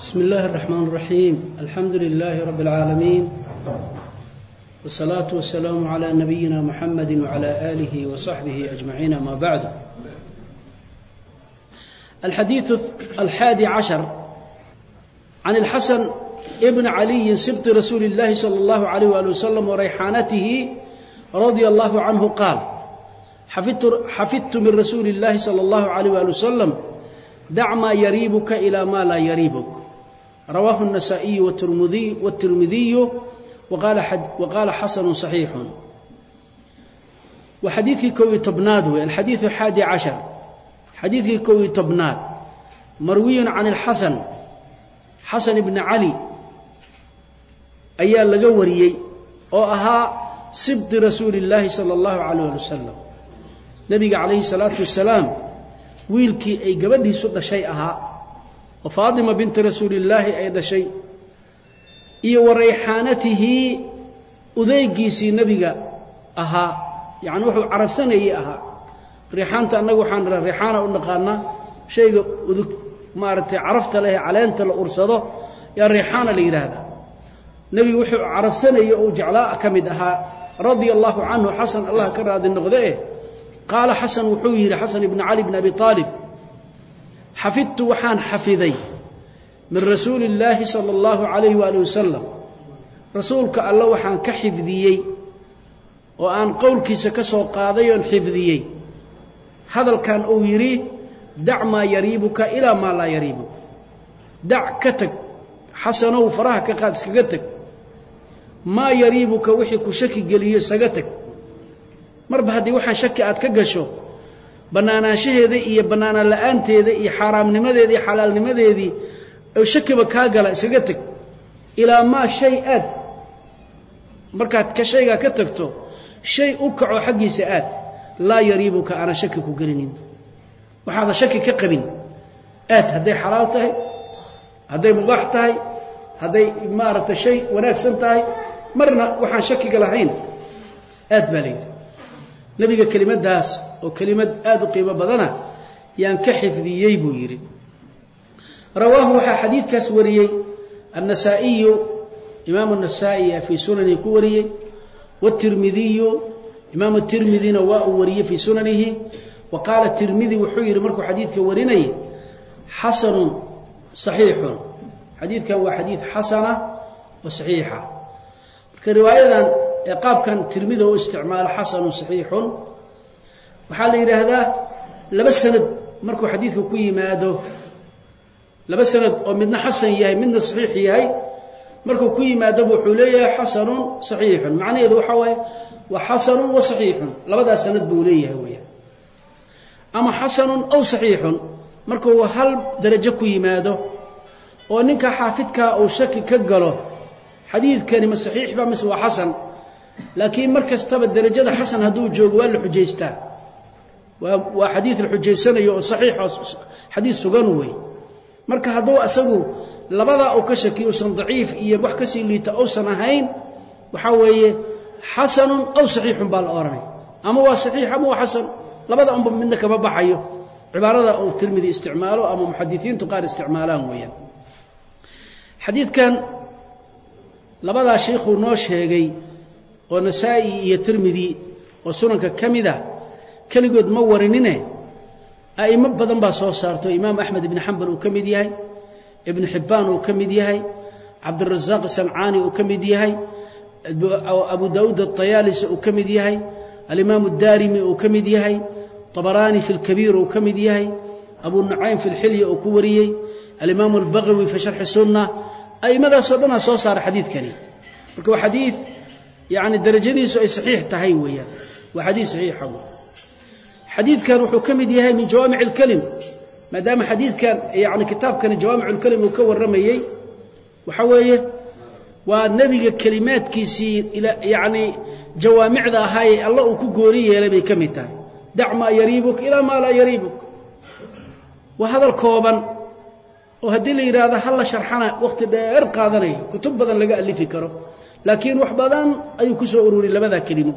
بسم الله الرحمن الرحيم الحمد لله رب العالمين والصلاة والسلام على نبينا محمد وعلى آله وصحبه أجمعين ما بعد الحديث الحادي عشر عن الحسن ابن علي سبط رسول الله صلى الله عليه وآله وسلم وريحانته رضي الله عنه قال حفظت, حفظت من رسول الله صلى الله عليه وآله وسلم دع ما يريبك إلى ما لا يريبك رواه النسائي والترمذي والترمذي وقال حد وقال حسن صحيح وحديث كوي تبناد الحديث الحادي عشر حديث كوي تبناد مروي عن الحسن حسن بن علي ayaa laga wariyey oo ahaa sibti rasuuli illaahi sala allahu calayh ali wasalam nebiga calayhi salaatu wasalaam wiilkii ay gabadhiisu dhashay ahaa oo faatima binti rasuulillaahi ay dhashay iyo wa rayxaanatihii udeygiisii nebiga ahaa. Yacni wuxuu carabsanayey ahaa. Rayxaanta annaga waxaan nidhaha rayxaana u naqaanaa shayga udug maaragtay carafta leh caleenta la ursado yaa rayxaana la yidhaahdaa nebigu wuxuu carabsanayey oo jeclaa ka mid ahaa. Radia allahu canhu xasan allah ka raadi noqde eh qaala xasan wuxuu yidhi xasan ibni cali bni abi aalib xafidtu waxaan xafiday min rasuuli illaahi sala allahu calayhi waali wasalam. Rasuulka alle waxaan ka xifdiyey oo aan qowlkiisa ka soo qaaday oon xifdiyey. Hadalkan uu yidhi dac maa yariibuka ilaa maa laa yariibuka dac ka tag xasanow faraha ka qaad iskaga teg maa yariibuka wixii ku shaki geliyo isaga teg marba haddii waxaan shaki aad ka gasho bannaanaanshaheeda iyo bannaanaan la'aanteeda iyo xaaraamnimadeeda iyo xalaalnimadeedii shakiba kaa gala iskaga teg ilaa maa shay aad. Markaad ka shaygaa ka tagto shay u kaco xaggiisa aad. Laa yariibuka aanan shaki ku gelinin. Waxaadan shaki ka qabin. Aad hadday xalaal tahay hadday mubaax tahay hadday maaragtay shay wanaagsan tahay marna waxaan shakiga lahayn. Aad baa la yidhi nebiga kelimaddaas oo kelimad aad u qiimo badana yaan ka xifdiyey buu yidhi. Rawaahu waxaa xadiidkaas wariyey annasaa'iyu imaamu nasaa'i fii sunanihi ku wariyey watirmidiyu imaamu tirmidina waa uu wariyey fii sunanihi wa qaala tirmidi wuxuu yidhi markuu xadiidka warinayay xasanun صaxiixun xadiidkan waa xadiid xasana oo saxiixa. Marka riwaayadan ee qaabkan tirmida u isticmaalo xasanun saxiixun. Waxaa la yidhaahdaa laba sanad markuu xadiidku ku yimaado laba sanad oo midna xasan yahay midna saxiix yahay markuu ku yimaadaba wuxuu leeyahay xasanun saxiixun. Macnaheedu waxaa waaye waa xasanun wa saxiixun. Labadaas sanad buu leeyahay weeyaan ama xasanun aw saxiixun markuu hal darajo ku yimaado oo ninka xaafidkaa uu shaki ka galo xadiidkani ma saxiixba mise waa xasan laakiin mar kastaba derajada xasan hadduu joogo waa la xujaystaa. Waa waa xadiid la xujaysanayo oo saxiixoo xadiid sugan wey marka hadduu asagu labadaa uu ka shakiyo usan daciif iyo wax ka sii liita uusan ahayn waxaa weeye xasanun aw saxiixun baa la odhanay ama waa saxiix ama waa xasan labada unba midna kama baxayo. Cibaarada uu tirmidi isticmaalo ama muxadisiintu qaar isticmaalaan weeyaan. Xadiidkan labadaa sheikhuu noo sheegay oo nasaa-i iyo tirmidi oo sunanka ka mid ah keligood ma warinine a'imo badan baa soo saarto. Imaamu axmed ibni xambal uu ka mid yahay ibnu xibbaan uu ka mid yahay cabdirasaaq sancaani uu ka mid yahay abu daa'uud atayaalisi uu ka mid yahay alimaamu daarimi uu ka mid yahay abaraani fi lkabiir uu ka mid yahay abu nucaym fi lxilya uu ku wariyey alimaamu albaqawi fi sharxi sunna a'imadaasoo dhanaa soo saara xadiidkani. Marka waa xadii yacni darajadiisu ay saxiix tahay weeyaan. Waa xadiid saxiixa wey xadiidkan wuxuu ka mid yahay min jawaamic alkelim maadaama xadiidkan yacni kitaabkani jawaamic ulkelim uu ka warramayey waxa weeye waa nebiga kelimaadkiisii yacnii jawaamicda ahaayee alla uu ku goori yeelay bay ka mid tahay. Dac maa yariibuk ilaa maa laa yariibuk. Waa hadal kooban oo haddii la yidhaahdo hal la sharxana wakhti dheer qaadanaya kutub badan laga alifi karo laakiin wax badan ayuu ku soo ururiy labadaa kelimo.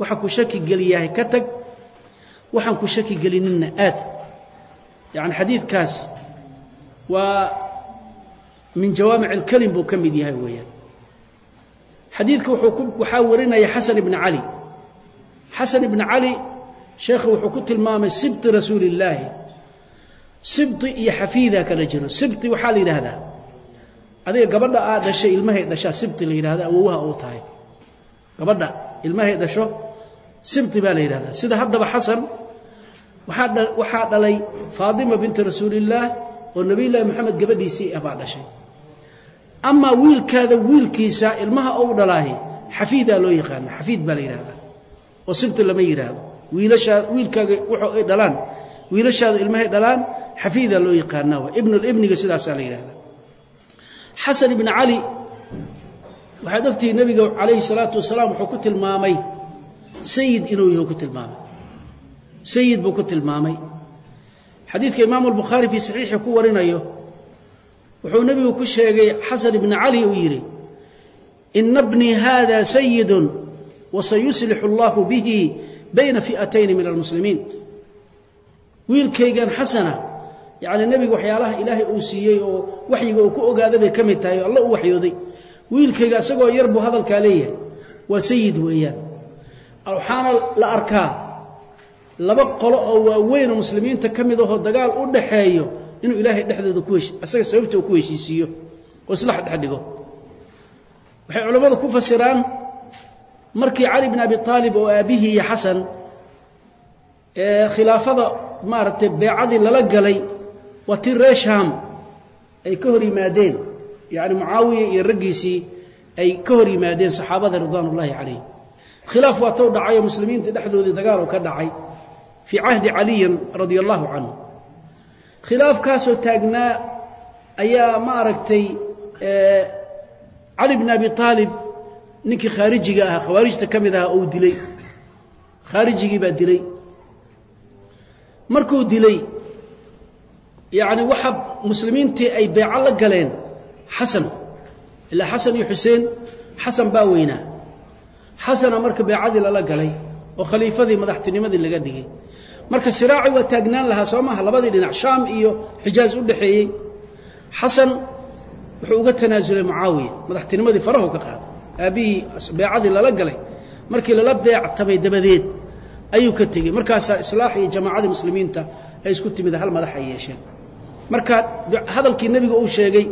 Waxa ku shaki geliyahay ka tag waxaan ku shaki gelininna aad. Yacni xadiidkaas waa min jawaamic alkelim buu ka mid yahay weeyaan. Xadiidka wuxuu waxaa warinaya xasan ibni cali xasan ibni cali sheekhu wuxuu ku tilmaamay sibti rasuuli illaahi sibti iyo xafiidaa kala jiro. Sibti waxaa la yidhaahdaa adiga gabadha aad dhashay ilmahay dhashaa sibti la yidhahda awowaha uu tahay. Gabadha ilmahay dhasho sibti baa la yidhahdaa sida haddaba xasan waxaa dhalay faatima binti rasuulillaah oo nebiyullaahi moxamed gabadhiisii ah baa dhashay. Amaa wiilkaada wiilkiisa ilmaha ou dhalaahi xafiidaa loo yaqaana xafiid baa la yidhahdaa oo sibti lama yidhaahdo. Wiilashaa wiilkaaga wuxuu ay dhalaan wiilashaadu ilmahay dhalaan xafiidaa loo yaqaanaa ibnulibniga sidaasaa la yidhahdaa xasan ibni cali waxaad ogtihiin nebiga calayhi salaatu wasalaam wuxuu ku tilmaamay sayid inuu yahu ku tilmaamay. Sayid buu ku tilmaamay. Xadiidka imaamu albukhaari fii saxiixi ku warinayo wuxuu nebigu ku sheegay xasan ibni cali uu yidhi ina bnii haada sayidun wasayuslixu allahu bihi bayna fi'atayni min almuslimiin. Wiilkaygan xasana yacni nebiga waxyaalaha ilaahay uu siiyey oo waxyiga uu ku ogaada bay ka mid tahay alla u waxyooday. Wiilkayga isagoo yar buu hadalkaa leeyahay. Waa sayid weeyaan. Waxaana la arkaa laba qolo oo waaweyn oo muslimiinta ka mid ahoo dagaal u dhaxeeyo inuu ilaahay dhexdooda ku hesh asaga sababta uu ku heshiisiiyo oo islax dhex dhigo. Waxay culammadu ku fasiraan markii cali bn abi aalib oo aabbihii iyo xasan ee khilaafada maaragtay beecadii lala galay waa tii ree shaam ay ka hor yimaadeen yacni mucaawiya iyo raggiisii ay ka hor yimaadeen saxaabada ridwaan ullaahi calayhim khilaaf waa tow dhacay oo muslimiinta dhexdoodii dagaalu ka dhacay fii cahdi caliyin radia allahu canhu. Khilaafkaasoo taagnaa ayaa maaragtay cali bn abi aalib ninkii khaarijiga ahaa khawaarijta ka mid ahaa ou dilay. Khaarijigii baa dilay. Markuu dilay yacni waxa muslimiintii ay beeco la galeen xasan. Ilaa xasan iyo xuseen xasan baa weynaa. Xasana marka beecadii lala galay oo khaliifadii madaxtinimadii laga dhigay. Marka siraaci waa taagnaan lahaa soo maaha labadii dhinac shaam iyo xijaaz u dhexeeyey. Xasan wuxuu uga tanaasulay mucaawiya madaxtinimadii farahu ka qaaday aabbihii beecadii lala galay markii lala beectamay dabadeed ayuu ka tegey. Markaasaa islaax iyo jamaacadii muslimiinta ay isku timid hal madax ay yeesheen marka hadalkii nebiga uu sheegay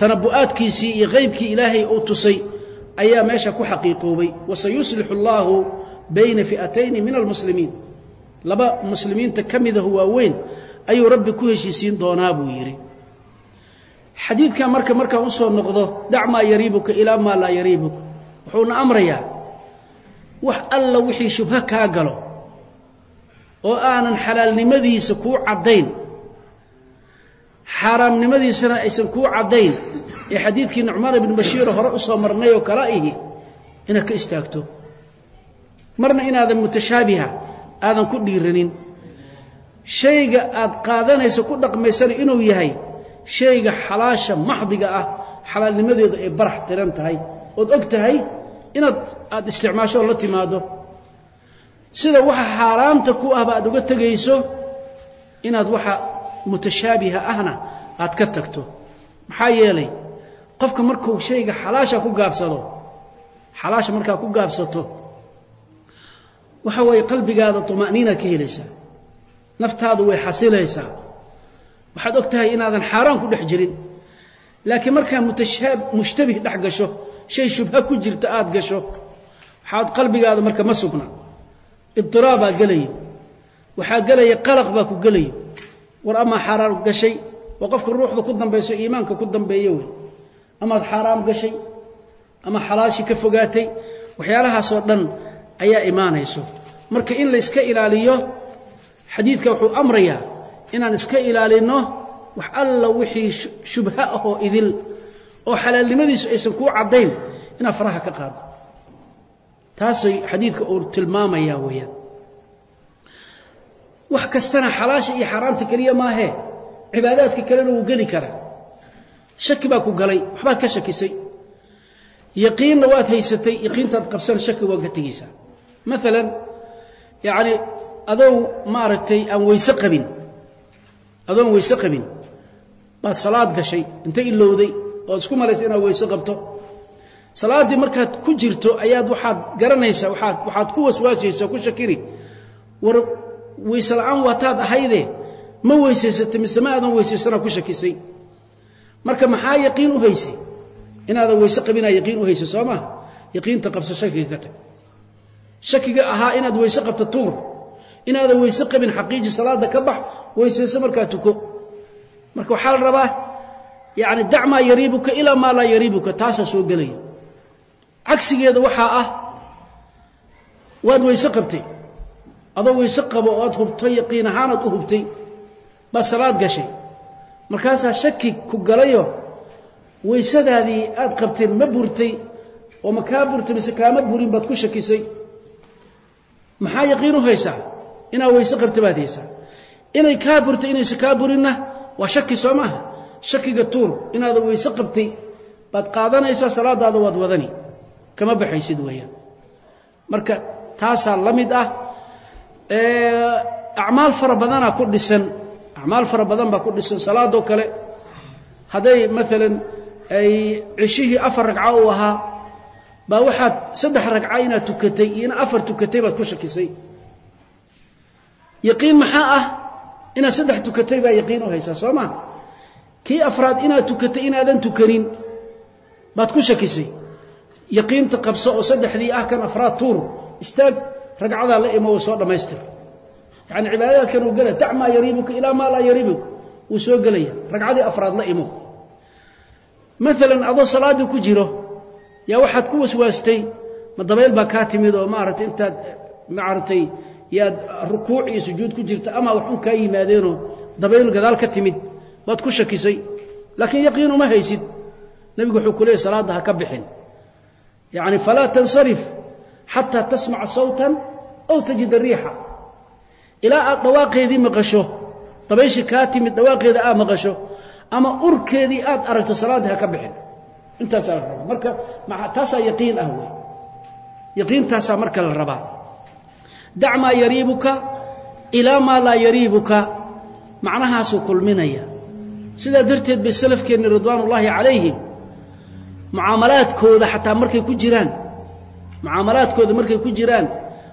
tanabu'aadkiisii iyo qaybkii ilaahay uu tusay ayaa meesha ku xaqiiqoobay. Wasayuslixu allaahu bayna fi'atayni min almuslimiin. Laba muslimiinta ka midahu waaweyn ayuu rabbi ku heshiisiin doonaa buu yidhi. Xadiidkan marka markaan u soo noqdo dac maa yariibuka ilaa maa laa yariibuk. Wuxuuna amrayaa wax alla wixii shubho kaa galo oo aanan xalaalnimadiisa kuu caddayn xaaraamnimadiisana aysan kuu caddayn ee xadiidkii nucmaan ibnu bashiiro hore u soo marnay oo kala ihi inaad ka istaagto. Marna inaadan mutashaabiha aadan ku dhiiranin shayga aad qaadanayso ku dhaqmaysana inuu yahay shayga xalaasha maxdiga ah xalaalnimadeedu ay barax tiran tahay. Ood og tahay inaad aada isticmaasho oo la timaado sida waxa xaaraamta ku ahba aad uga tegayso inaad waxa mutashaabiha ahna aad ka tagto. Maxaa yeelay qofka markuu shayga xalaasha ku gaabsado xalaasha markaa ku gaabsato waxa weeye qalbigaada tuma'niinaad ka helaysaa naftaadu way xasilaysaa. Waxaad og tahay inaadan xaaraan ku dhex jirin. Laakiin markaa mutashaa mushtabih dhex gasho shay shubha ku jirta aad gasho waxaad qalbigaada marka ma sugna. Idiraabaa gelaya waxaa gelaya qalaq baa ku gelaya war amaa xaaraan gashay waa qofka ruuxda ku dambayso iimaanka ku dambeeyo wey. Amaad xaaraam gashay ama xalaashii ka fogaatay waxyaalahaasoo dhan ayaa imaanayso. Marka in layska ilaaliyo xadiidka wuxuu amrayaa inaan iska ilaalinno wax alla wixii shubha ahoo idil oo xalaalnimadiisu aysan kuu caddayn inaad faraha ka qaado. Taasay xadiidka uu tilmaamayaa weeyaan wax kastana xalaasha iyo xaaraamta keliya maahee cibaadaadka kalena wuu geli karaa. Shaki baa ku galay waxbaad ka shakisay. Yaqiinna waad haysatay yaqiintaad qabsan shaki waad ka tegeysaa maalan yacni adow maaragtay aan weyse qabin. Adoon weyse qabin. Baad salaad gashay inta ilowday ood isku malaysa inaad weyse qabto. Salaaddii markaad ku jirto ayaad waxaad garanaysaa waxaad ku waswaasaysaa ku shakiri. War weyse la'aan waataad ahayde ma weysaysatay mise ma aadan weysaysanaa ku shakisay. Marka maxaa yaqiin u haysay? Inaadan weyse qabinaa yaqiin u haysay soo maa yaqiinta qabso shakiga ka tag. Shakiga ahaa inaad weyse qabto tuur. Inaadan weyse qabin xaqiiji salaada ka bax weysayso markaa tuko. Marka waxaa la rabaa yani dac maa yariibuka ilaa maa laa yariibuka taasaa soo gelaya. Cagsigeeda waxaa ah waad weyse qabtay adoo weyse qabo oo aad hubto yaqiin ahaanaad u hubtay. Baad salaad gashay. Markaasaa shaki ku galayo weysadaadii aad qabteen ma burtay oo ma kaa burtay mise kaama burin baad ku shakisay. Maxaa yaqiin u haysaa? Inaad weyse qabta baad haysaa. Inay kaa burtay inayse kaa burinna waa shaki soo maaha. Shakiga tuur inaadan weyse qabtay baad qaadanaysaa salaadaada waad wadani. Kama baxaysid weeyaan. Marka taasaa la mid ah acmaal fara badanaa ku dhisan. Acmaal fara badan baa ku dhisan salaadoo kale. Hadday maalan ay ceshihii afar ragco u ahaa baa waxaad saddex ragco inaad tukatay iyo ina afar tukatay baad ku shakisay. Yaqiin maxaa ah? Inaad saddex tukatay baa yaqiin u haysaa soo maa kii afraad inaad tukatay inaadan tukanin baad ku shakisay. Yaqiinta qabso oo saddexdii ah kan afraad tuur istaag ragcadaa la imo soo dhammaystir. Yani cibaadadaadkan uu gelaya dac maa yariibuka ilaa maa laa yariibuka wuu soo gelaya. Ragcadii afraad la imo. Maalan adoo salaaddii ku jiro yaa waxaad ku waswaastay ma dabayl baa kaa timid oo maaragtay intaad maaragtay yaad rukuuc iyo sujuud ku jirta ama wax un kaa yimaadeenoo dabayl gadaal ka timid baad ku shakisay. Laakiin yaqiin uma haysid. Nebigu wuxuu ku leeyay salaadda ha ka bixin. Yacni falaa tansarif xataa tasmaca sawtan aw tajida riixa ilaa aad dhawaaqeedii maqasho dabayshii kaa timid dhawaaqeeda aad maqasho ama urkeedii aad aragto salaaddii ha ka bixin intaasaa la marka taasaa yaqiin ah wey yaqiintaasaa marka la rabaa dac maa yariibuka ilaa maa laa yariibuka macnahaasuu kulminaya sidaa darteed bay salafkeenni ridwaan ullaahi calayhim mucaamalaadkooda xataa markay ku jiraan mucaamalaadkooda markay ku jiraan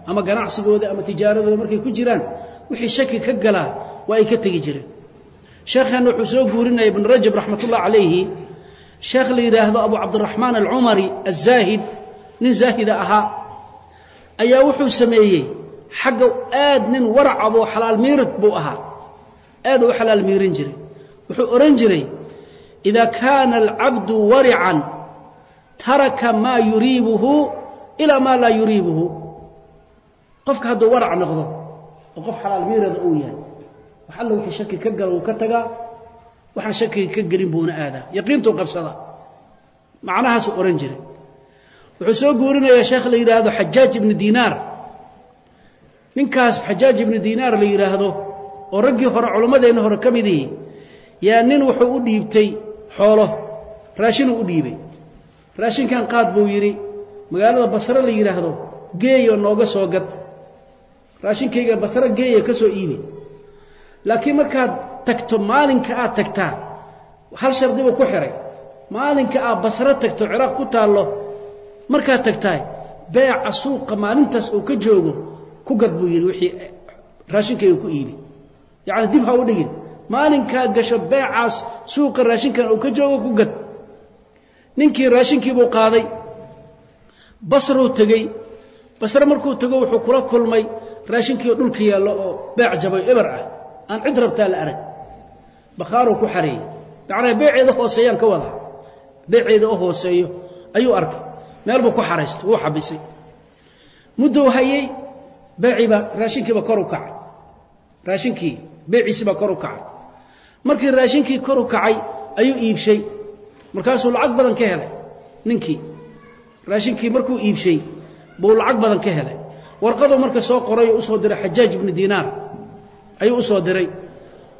ama ganacsigooda ama tijaaradooda markay ku jiraan wixii shaki ka galaa waa ay ka tegi jireen. Sheekheenna wuxuu soo guurinaya ibnu rajab raxmatullah calayhi sheekh la yidhaahdo abu cabdiraxmaan alcumari azaahid nin zaahida ahaa ayaa wuxuu sameeyey xagga aad nin waracaboo xalaal miirid buu ahaa. Aad u xalaal miirin jiray. Wuxuu odhan jiray idaa kaana alcabdu warican taraka maa yuriibuhu ilaa maa laa yuriibuhu qofka hadduu warac noqdo oo qof xalaal miirada uu yahay wax alla wixii shaki ka gala wuu ka tagaa waxaan shakiga ka gelin buuna aadaa. Yaqiintuu qabsada. Macnahaasuu odhan jiray. Wuxuu soo guurinayaa sheekh la yidhaahdo xajaaj ibnu diinaar. Ninkaas xajaaj ibnu diinaar la yidhaahdo oo raggii hore culimmadeenna hore ka midihii yaa nin wuxuu u dhiibtay xoolo. Raashinuu u dhiibay. Raashinkan qaad buu yidhi magaalada basre la yidhaahdo geeyo nooga soo gad raashinkayga basre geeya ka soo iibi. Laakiin markaad tagto maalinka aad tagtaa hal shardibuu ku xihay maalinka aad basre tagto ciraaq ku taallo markaad tagtaay beeca suuqa maalintaas uu ka joogo ku gad buu yidhi wixii raashinkayga ku iibi. Yacni dib ha u dhigin. Maalinkaad gasho beecaas suuqa raashinkan uu ka joogo ku gad. Ninkii raashinkiibuu qaaday basruu tegey basre markuu tego wuxuu kula kulmay raashinkii oo dhulka yaallo oo beec jabay eber ah. Aan cid rabtaa la arag. Bakhaaruu ku xareeyey. Macnaha beeceeda hooseeyaan ka wadaa beeceeda oo hooseeyo ayuu arkay. Meel buu ku xaraystay wuu xabisay. Muddou hayey beeciiba raashinkiiba kor u kacay. Raashinkii beeciisiibaa kor u kacay. Markii raashinkii kor u kacay ayuu iibshay. Markaasuu lacag badan ka helay ninkii. Raashinkii markuu iibshay buu lacag badan ka helay. Warqaduu marka soo qoray oo u soo diray xajaaj ibnu diinaar ayuu u soo diray.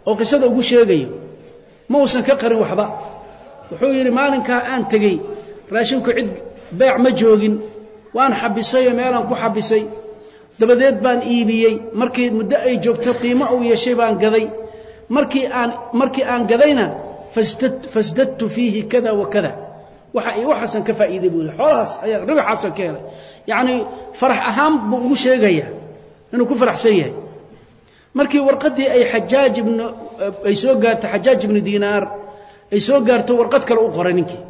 Oo qisada ugu sheegayo ma uusan ka qarin waxba. Wuxuu yidhi maalinkaa aan tegey raashinku cid beec ma joogin. Waan xabisayoo meelaan ku xabisay. Dabadeed baan iibiyey. Markii muddo ay joogto qiimo uu yeeshay baan gaday. Markii aan markii aan gadayna fasdadtu fiihi kada wa kada waxa iyo waxaasan ka faa'iiday buu xoolahaas ayaa ribaxaasan ka helay yacni farax ahaan buu ugu sheegayaa inuu ku faraxsan yahay. Markii warqaddii ay xajaaj ibnu ay soo gaarto xajaaj ibnu diinaar ay soo gaarto warqad kale u qoray ninkii.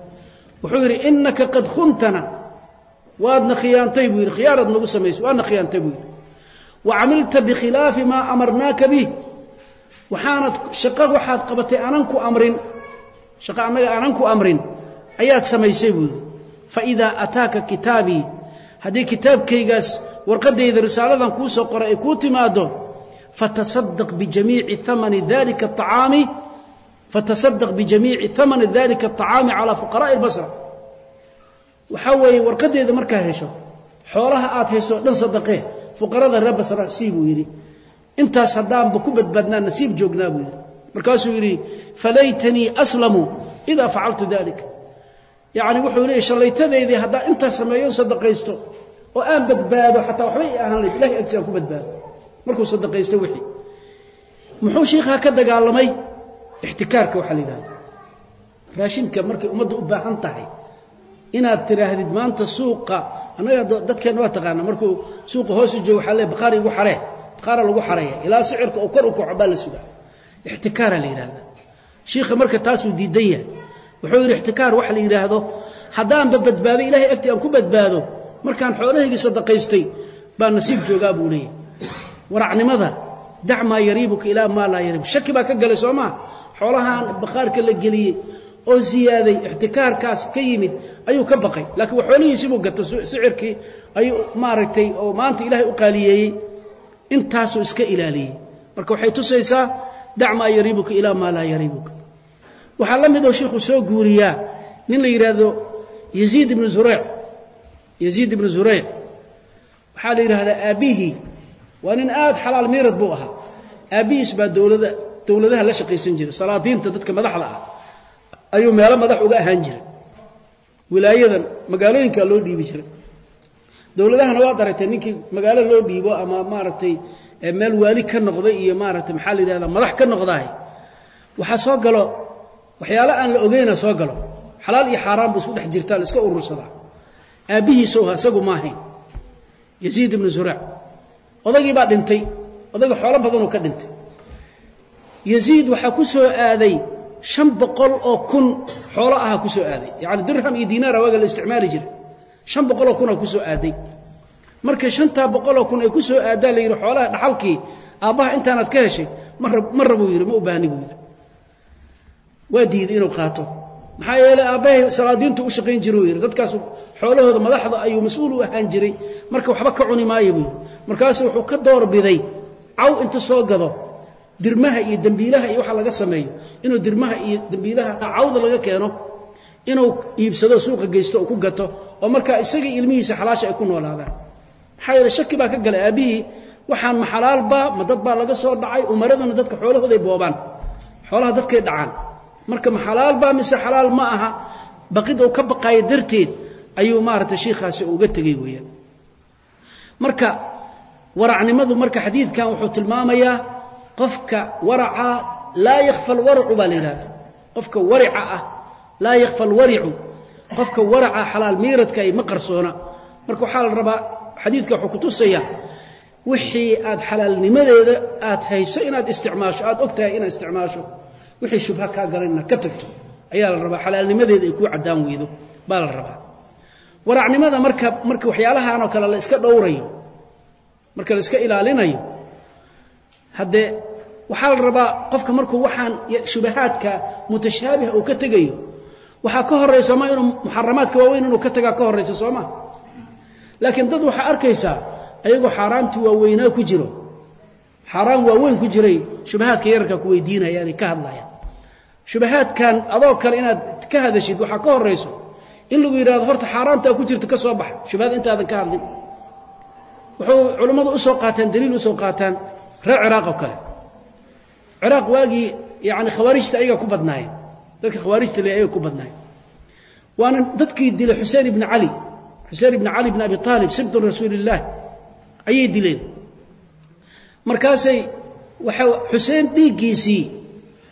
Wuxuu yidhi innaka qad khuntana. Waadna khiyaantay buu yidhi. Khiyaaraad nagu samaysay waadna khiyaantay buu yidhi. Wa camilta bikhilaafi maa amarnaaka bih waxaanad shaqo waxaad qabatay anan ku amrin. Shaqo annaga anan ku amrin ayaad samaysay buu yidhi. Faidaa ataaka kitaabii haddii kitaabkaygaas warqaddayda risaaladan kuu soo qoray ay kuu timaaddo fatasadaq bijamiici amani dalika acaami fatasadaq bijamiici hamani dalika aطacaami calaa fuqaraa'i اlbasra waxaa weeye warqadeeda markaa hesho xoolaha aad hayso dhan sadaqee fuqarada reer basra sii buu yidhi. Intaas haddaanba ku badbaadnaa nasiib joognaa buu yidhi. Markaasuu yidhi falaytanii aslamu idaa facaltu dalika yacni wuxuu leeyay shallaytadeydii haddaan intaas sameeyo sadaqaysto oo aan badbaado xataa waxba i ahaan layd ilahay agtiis aan ku badbaado. Markuu sadaqaysta wixii. Muxuu shiikhaa ka dagaalamay? Ixtikaarka waxaa la yidhahda raashinka markay ummadda u baahan tahay. Inaad tiraahdid maanta suuqa annaga dadkeenna waa taqaana markuu suuqa hoosu joogo waxaa leey baqaari igu xaree. Baqaara lagu xareeya. Ilaa sicirka uu kor u kaco baa la sugaa. Ixtikaara la yidhahda shiikha marka taasuu diidan yahay wuxuu yidhi ixtikaar waxa la yidhaahdo haddaanba badbaado ilahay agtii aan ku badbaado markaan xoolahaygii sadaqaystay baa nasiib joogaa buu leeyahy waracnimada dac maa yariibuka ilaa maa laa yariib. Shaki baa ka galay soo maa xoolahaan bakhaarka la geliyey oo ziyaaday ixtikaarkaas ka yimid ayuu ka baqay. Laakiin waa xoolihiisibuu gato sicirkii ayuu maaragtay oo maanta ilaahay u qaaliyeeyey intaasuu iska ilaaliyey. Marka waxay tusaysaa dac maa yariibuka ilaa maa laa yariibuka waxaa la mid oo shiikhuu soo guuriyaa nin la yidhaahdo yaziid ibnu zureyc yaziid ibnu zureyc waxaa la yidhaahdaa aabbihii. Waa nin aad xalaal miirad buu ahaa. Aabbihiis baa dowladda dowladaha la shaqaysan jiray. Salaadiinta dadka madaxda ah ayuu meelo madax uga ahaan jiray. Wilaayadan magaalooyinkaa loo dhiibi jiray. Dowladahana waad aragtay ninkii magaalo loo dhiibo ama maaragtay meel waali ka noqday iyo maaragtay maxaa la yidhahdaa madax ka noqdaay waxaa soo galo waxyaalo aan la ogeyna soo galo. Xalaal iyo xaaraan bu isku dhex jirtaa la iska urursadaa. Aabbihiisow isagu maahayn yaziid ibnu zuraac odagii baa dhintay odayga xoolo badanuu ka dhintay. Yaziid waxaa ku soo aaday shan boqol oo kun xoolo aha ku soo aaday. Yacani dirham iyo diinaara waaga la isticmaali jiray. Shan boqoloo kunaa ku soo aaday. Marka shantaa boqoloo kun ay ku soo aadaan la yidhi xoolaha dhaxalkii aabbaha intaanaad ka heshay ma rabuu yidhi ma u baahni buu yidhi waa diiday inuu qaato. Maxaa yeeley aabbahay salaadiintu u shaqayn jiruu yidhi dadkaas xoolahooda madaxda ayuu mas'uul u ahaan jiray. Marka waxba ka cuni maayo buu yidhi. Markaasu wuxuu ka doorbiday caw inta soo gado dirmaha iyo dembiilaha iyo waxa laga sameeyo. Inuu dirmaha iyo dembiilaha cawda laga keeno inuu iibsado suuqa geysto ku gato oo markaa isagii ilmihiisa xalaasha ay ku noolaadaan. Maxaa yeele shaki baa ka galay. Aabbihii waxaan ma xalaalbaa ma dad baa laga soo dhacay umaraduna dadka xoolahooday boobaan. Xoolaha dadkay dhacaan marka ma xalaalbaa mise xalaal ma aha. Baqid uu ka baqaayo darteed ayuu maaragtay shiikhaasi uga tegey weeyaan. Marka waracnimadu marka xadiidkan wuxuu tilmaamayaa qofka waraca laa yakfa alwaracu baa la yidhahdaa qofka warica ah laa yakfa alwaricu qofka waraca xalaal miiradka ay ma qarsoona. Marka waxaa la rabaa xadiidka wuxuu ku tusayaa wixii aad xalaalnimadeeda aad hayso inaad isticmaasho aad og tahay inaad isticmaasho wixii shubha kaa galan inaad ka tagto ayaa la rabaa. Xalaalnimadeeda ay kuu caddaan weydo baa la rabaa. Waracnimada marka marka waxyaalahanoo kale la iska dhowrayo marka la iska ilaalinayo haddee waxaa la rabaa qofka markuu waxaan shubahaadka mutashaabiha uu ka tegayo waxaa ka horaysa ma inuu muxaramaadka waaweyn inuu ka tagaa ka horaysa soo ma? Laakiin dad waxaa arkaysaa ayagoo xaaraamtii waaweynaa ku jiro. Xaaraam waaweyn ku jiray shubahaadka yararka ku weydiinayaan ka hadlayaan shubahaadkan adoo kale inaad ka hadashid waxaa ka horayso in lagu yidhahdo horta xaaraamtaa ku jirta ka soo bax shubahad intaadan ka hadlin. Wuxuu culammadu u soo qaataan daliil u soo qaataan reer ciraaq oo kale. Ciraaq waagii yani khawaarijta ayagaa ku badnaayeen dadka khawaarijta le ayaga ku badnaayeen waana dadkii dilay xuseen ibni cali xuseen ibni cali bn abi aalib sibtu rasuulillaah ayay dileen. Markaasay waxa xuseen dhiiggiisii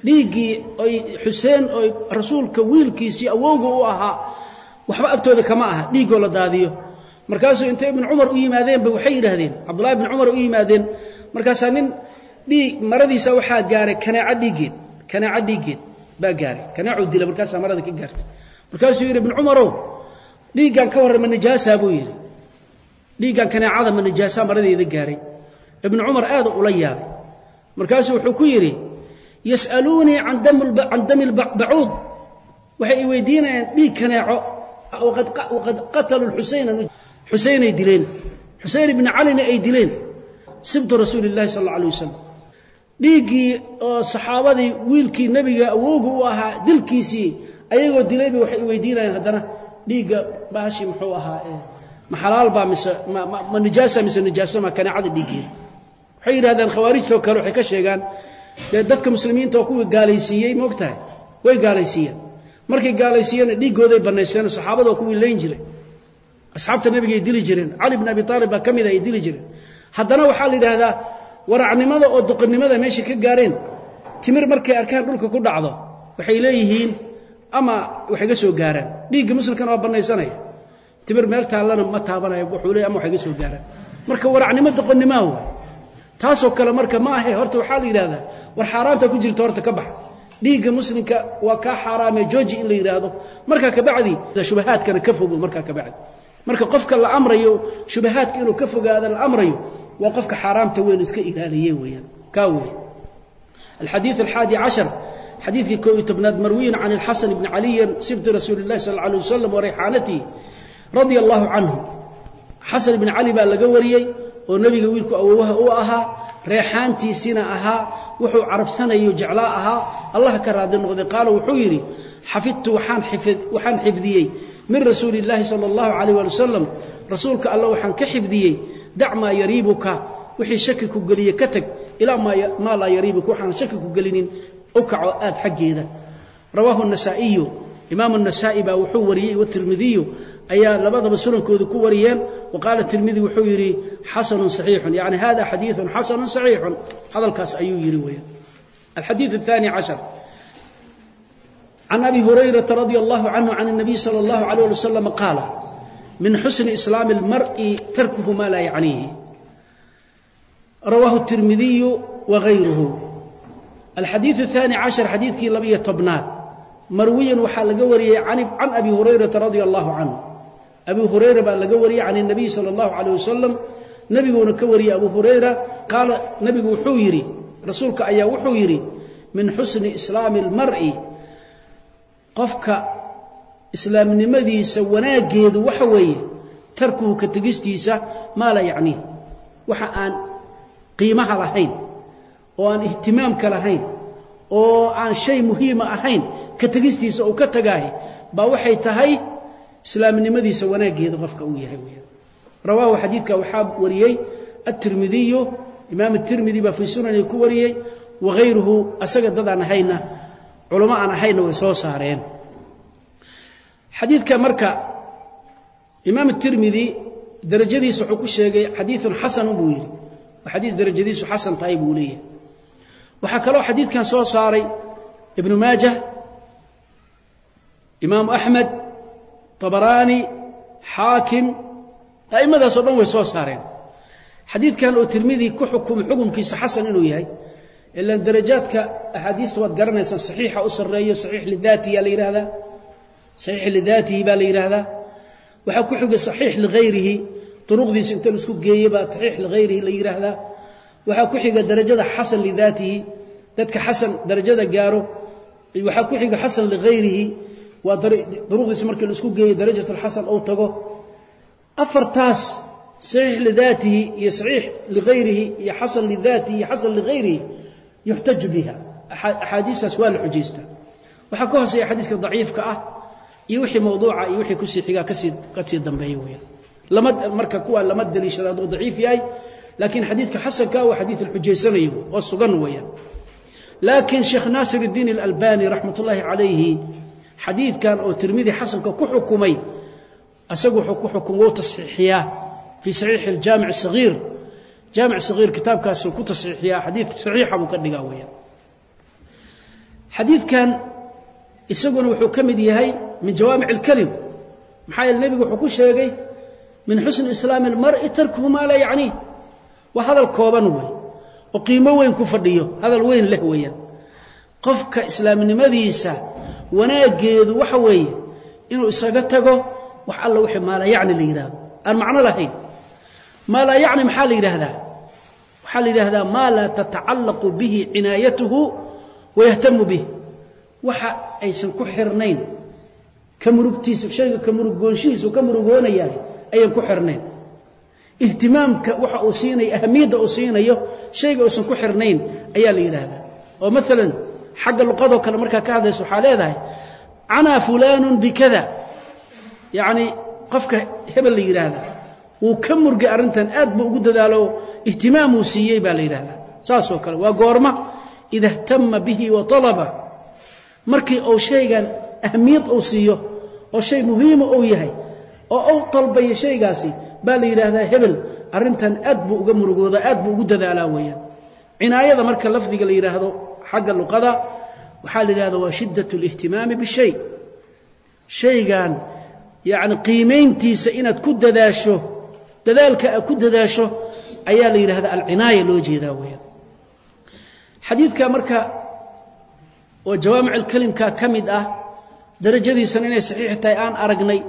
dhiiggii oy xuseen oy rasuulka wiilkiisii awowga u ahaa waxba agtooda kama aha dhiiggoo la daadiyo. Markaasuu intay ibnu cumar u yimaadeenba waxay yidhaahdeen cabdullahi ibnu cumar u yimaadeen markaasaa nin dhiig maradiisa waxaa gaaray kanaaco dhiiggeed kanaaco dhiiggeed baa gaaray kanaacuu dila markaasaa marada ka gaartay. Markaasuu yidhi ibnu cumarow dhiiggan ka warran najaasaa buu yidhi. Dhiiggan kanaacada ma najaasaa maradeeda gaaray. Ibnu cumar aada ula yaabay. Markaasuu wuxuu ku yidhi yas'aluunii can dami bacuud waxay i weydiinayaan dhiig kanaaco waqad qataluu xusayna xuseynay dileen. Xuseyn ibni calina ay dileen. Sibtu rasuuli اllahi sal alla alay wasalam dhiiggii oo saxaabadii wiilkii nebiga awowga u ahaa dilkiisii ayagoo dilayba waxay i weydiinayaan haddana dhiigga bahashi muxuu ahaa ma xalaal baa mise ma nijaasa mise nijaaso ma kanaacada dhiiggeeda. Waxay yidhahdeen khawaarijtoo kale waxay ka sheegaan dee dadka muslimiinta oo kuwii gaalaysiiyey moog tahay way gaalaysiiyeen. Markay gaalaysiiyeenna dhiiggooday bannaysteen saxaabada oo kuwii layn jiray. Asxaabta nebigay dili jireen. Cali bn abi aalib baa ka mida ay dili jireen. Haddana waxaa la yidhaahdaa waracnimada oo duqannimada meesha ka gaareen timir markay arkaan dhulka ku dhacdo waxay leeyihiin ama waxay ga soo gaaraan. Dhiigga muslimkana waa bannaysanaya. Timir meel taallana ma taabanayo wuxuu leey ama waxay ga soo gaaraan. Marka waracnimo duqannimaa wa taasoo kale marka ma ahe horta waxaa la yidhahdaa war xaaraanta ku jirta horta ka bax dhiigga muslimka waa kaa xaaraamee jooji in la yidhaahdo. Markaa kabacdi shubahaadkana ka fogo markaa kabacdi marka qofka la amrayo shubahaadka inuu ka fogaada la amrayo waa qofka xaaraamta weyn iska ilaaliye weeyaan. Kaa weeye. Alxadiid alxaadi cashar xadiidkii koo iyo tobnaad marwiyin can ilxasan bni caliyin sibti rasuuli اllahi sal alla alay wasalam warayxaanatihi radia allahu canhu. Xasan ibni cali baa laga wariyey oo nebiga wiilku awowaha u ahaa reexaantiisiina ahaa wuxuu carabsanayo jeclaa ahaa. Allah ka raadi noqday. Qaala wuxuu yidhi xafidtu waxaan xifdiyey min rasuuli illaahi sala allahu calayh waali wasalam rasuulka alla waxaan ka xifdiyey. Dac maa yariibuka. Wixii shaki ku geliye ka tag ilaa maa laa yariibuka. Waxaan shaki ku gelinin u kaco aad xaggeeda. Rawaahu nasaa'iyu imaam النasaa'i baa wuxuu wariyey watirmidiyu ayaa labadaba sunankooda ku wariyeen wa qaala tirmidi wuxuu yidhi xasanu صaxiixun yani hada xadiiثu xasanu صaxiixun hadalkaas ayuu yidhi weya alxadiiث الثاني caشhر can abi hurayraةa radي الlah canhu can الnabiy salى الlah عalيه alي wsلم qaala min xusni islaami اlmar'i tarkuhu ma laa yacniihi rawaahu الtirmidiyu wagayruhu alxadiiث الثاني caشhر xadiidkii labiyo tobnaad marwiyan waxaa laga wariyey can abi hurayrata radia allahu canhu abi hurayra baa laga wariyey can الnabiy salى اllahu عalيه wasalam nebiguuna ka wariyey abu hurayra qaala nebigu wuxuu yidhi rasuulka ayaa wuxuu yidhi min xusni islaami اlmar'i qofka islaamnimadiisa wanaaggeedu waxa weeye tarkuhu ka tegistiisa maa laa yacniih waxa aan qiimaha lahayn oo aan ihtimaamka lahayn oo aan shay muhiima ahayn ka tegistiisa uu ka tagaahi baa waxay tahay islaamnimadiisa wanaaggeedu qofka uu yahay weyaan rawaahu xadiidka waxaa wariyey aلtirmidiyu imaam الtirmidi baa fii sunani ku wariyey wagayruhu asaga dad aan ahayna culamo aan ahayna way soo saareen xadiidka marka imaam الtirmidi darajadiisa wuxuu ku sheegay xadiiثun xasanu buu yidhi xadiis darajadiisu xasan tahay buu leeyahay waxaa kaloo xadiidkan soo saaray ibnu maajah imaamu axmed طabaraani xaakim a'immadaasoo dhan way soo saareen. Xadiidkan oo tirmidi ku xukum xukumkiisa xasan inuu yahay ilaan darajaadka axaadiista waad garanaysaan saxiixa u sarreeyo saxiix lidaatihi la yidhahdaa saxiix lidaatihi baa la yidhaahdaa waxaa ku xigay saxiix ligayrihi duruqdiisa inta la isku geeye baa saxiix ligayrihi la yidhaahdaa waxaa ku xiga darajada xasan lidaatihi dadka xasan darajada gaaro waxaa ku xiga xasan ligayrihi waa duruqdiisa markii la isku geeye darajat lxasan ou tago. Afartaas saxiix lidaatihi iyo saxiix ligayrihi iyo xasan lidaatihi iyo xasan ligayrihi yuxtaju biha. Axaadiistaas waa la xujaystaa waxaa ka hooseeya xadiiska daciifka ah iyo wixii mawduuca iyo wixii ku sii xigaa ka sii ka sii dambeeya weyaan lama marka kuwaa lama daliishada hadduu daciif yahay laakiin xadiidka xasanka waa xadiid alxujaysanayo oo sugan weeyaan laakiin sheekh naasir الdiin اlalbani raxmat ullaahi calayhi xadiidkan oo tirmidi xasanka ku xukumay asagu wuxuu ku xukum wou tasxiixiyaa fii saxiixi اljaamic الsagiir jaamic sagiir kitaabkaasuu ku tasxiixiyaa xadiid saxiixa buu ka dhigaa weeyaan xadiidkan isaguna wuxuu ka mid yahay min jawaamic اlkelim maxaa yeele nebigu wuxuu ku sheegay min xusni islaami اlmar'i tarkuhu maa laa yacniih waa hadal kooban wey oo qiimo weyn ku fadhiyo hadal weyn leh weeyaan. Qofka islaamnimadiisa wanaaggeedu waxa weeye inuu isaga tago wax alla wixii maa laa yacni la yidhaahdo aan macno lahayn. Maa laa yacni maxaa la yidhaahdaa waxaa la yidhaahdaa maa laa tatacallaqu bihi cinaayatuhu wayahtamu bih waxa aysan ku xirnayn. Ka murugtiisu shayga ka muruggoonshihiisu ka murugoonayahay ayaan ku xirnayn ihtimaamka waxa uu siinayo ahamiyadda uu siinayo shayga uusan ku xirnayn ayaa la yidhaahdaa. Oo maalan xagga luqadoo kale markaa ka hadlaysa waxaa leedahay canaa fulaanun bikada yacni qofka hebel la yidhaahdaa wuu ka murgay arrintan aad buu ugu dadaalo ihtimaamuu siiyey baa la yidhahdaa saasoo kale waa goorma ida bihi wa markii uu shaygan ahamiyad uu oo shay muhiima uu yahay oo ou dalbaya shaygaasi baa la yidhaahdaa hebel arintan aad buu uga murugoodaa aad buu ugu dadaalaa weeyaan. Cinaayada marka lafdiga la yidhaahdo xagga luqada waxaa la yidhahda waa shiddat اlihtimaami bishay. Shaygan yacni qiimayntiisa inaad ku dadaasho dadaalka aad ku dadaasho ayaa la yidhahdaa alcinaaya loo jeedaa weeyaan. Xadiidka marka oo jawaamic اlkelimka ka mid ah darajadiisana inay saxiix tahay aan aragnay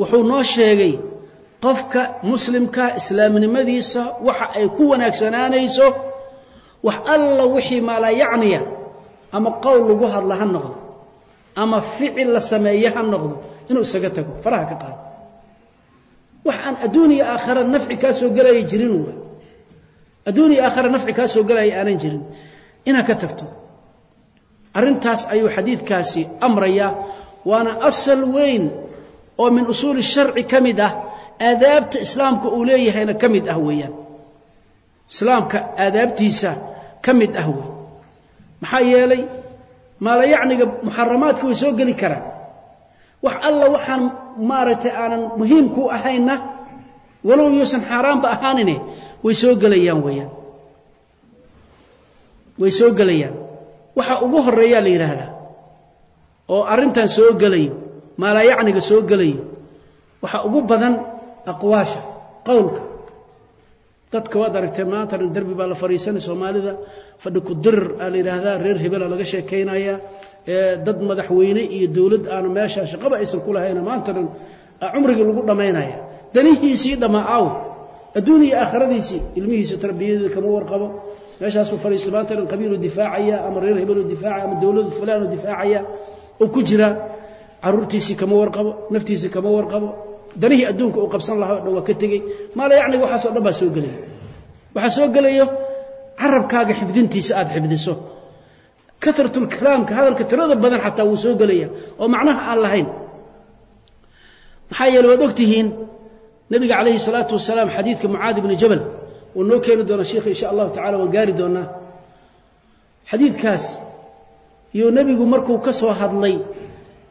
wuxuu noo sheegay qofka muslimka islaamnimadiisa waxa ay ku wanaagsanaanayso wax alla wixii maalaa yacniya ama qowl lagu hadla ha noqdo ama ficil la sameeye ha noqdo inuu isaga tago faraha ka qaado. Wax aan adduun iyo aakhara nafci kaa soo gelaya jirin wa adduun iyo aakhara nafci kaa soo gelaya aanan jirin. Inaad ka tagto. Arrintaas ayuu xadiidkaasi amraya waana asal weyn oo min usuuli sharci ka mid ah aadaabta islaamka uu leeyahayna ka mid ah weeyaan. Islaamka aadaabtiisa ka mid ah wey maxaa yeelay maalayacniga muxaramaadka way soo geli karaan. Wax alla waxaan maaragtay aanan muhiim ku ahaynna walow yuusan xaaraanba ahaanine way soo gelayaan weeyaan. Way soo gelayaan. Waxa ugu horeeyaa la yidhaahdaa oo arrintan soo gelayo maalayacniga soo gelayo. Waxa ugu badan aqwaasha qowlka. Dadka waad aragteen maantana derbi baa la fadhiisanay soomaalida. Fadhi ku dirir aa la yidhaahdaa reer hebela laga sheekaynaya. Dad madaxweyne iyo dowlad aanu meesha shaqaba aysan ku lahayna maantana cumrigii lagu dhammaynaya danihiisii dhammaa aawe. Adduun iyo aakhiradiisii ilmihiisa tarbiyadeeda kama warqabo. Meeshaasuu fadhiistay maanta dhan qabiilu difaacaya ama reer hebelu difaacaya ama dowladu fulaanu difaacaya oo ku jira caruurtiisii kama warqabo naftiisii kama warqabo. Danihii adduunka uu qabsan lahaa dhan waa ka tegey. Maala yacniga waxaaso dhan baa soo gelaya. Waxaa soo gelayo carabkaaga xifdintiisa aad xifdiso. Karatulkalaamka hadalka tirada badan xataa wuu soo gelaya oo macnaha aan lahayn. Maxaa yeele waad og tihiin nabiga calayhi salaatu wasalaam xadiidka mucaadi bni jabal wuu noo keeni doonaa sheikha insha allahu tacala waan gaari doonaa. Xadiidkaas iyo nebigu markuu ka soo hadlay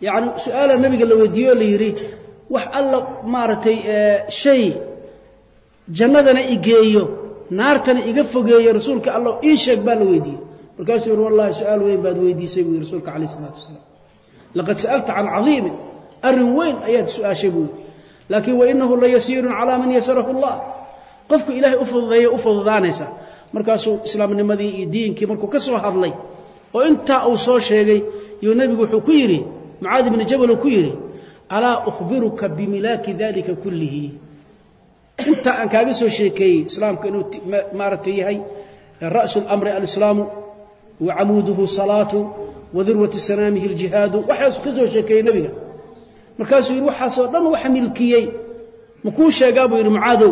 yacni su'aala nebiga la weydiiye oo la yidhi wax alla maaragtay shay jannadana igeeyo naartana iga fogeeyo rasuulka allah ii sheeg baa la weydiiyey. Markaasuu yihi wallahi su'aal weyn baad weydiisay buu yihi rasuulka calayh isalaatu wasalaam. Laqad sa'alta can cadiimin arrin weyn ayaad su'aashay buu yidhi. Laakiin wainahu la yasiirun calaa man yasarahu allah qofku ilaahay u fududeeya u fududaanaysa. Markaasuu islaamnimadii iyo diinkii markuu ka soo hadlay oo intaa uu soo sheegay yuu nebigu wuxuu ku yidhi mucaadi bni jabal ku yidhi alaa ukhbiruka bimilaaki dalika kullihi? Intaa aan kaaga soo sheekeeyey islaamka inuu maaragtay yahay ra'su اlamri alislaamu wa camuuduhu salaatu wa dirwatu sanaamihi اljihaadu waxaasuu ka soo sheekeeyey nebiga markaasuu yidhi waxaasoo dhan waxa milkiyey. Makuu sheegaa buu yidhi mucaadow.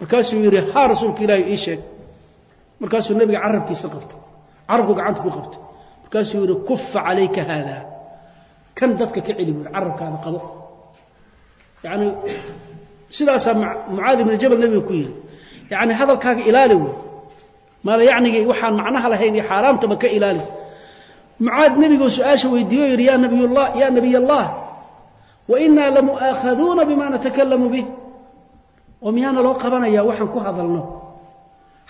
Markaasuu yidhi haa rasuulka ilaahi ii sheeg. Markaasuu nebiga carabkiisa qabtay. Carabku gacanta ku qabtay. Markaasuu yidhi kufa calayka haada kan dadka ka celi buu yidhi carabkaada qabo. Yacni sidaasaa mucaadi ibni jabal nebiga ku yidhi yacni hadalkaaga ilaali wey maala yacnigii waxaan macnaha lahayn iyo xaaraamtaba ka ilaali. Mucaad nebiguu su'aasha weydiiyo yidhi yaa nabiyullah yaa nabiy allah wa inaa lamu'aakhaduuna bima natakalamu bih. Oo miyaana loo qabanaya waxaan ku hadalno.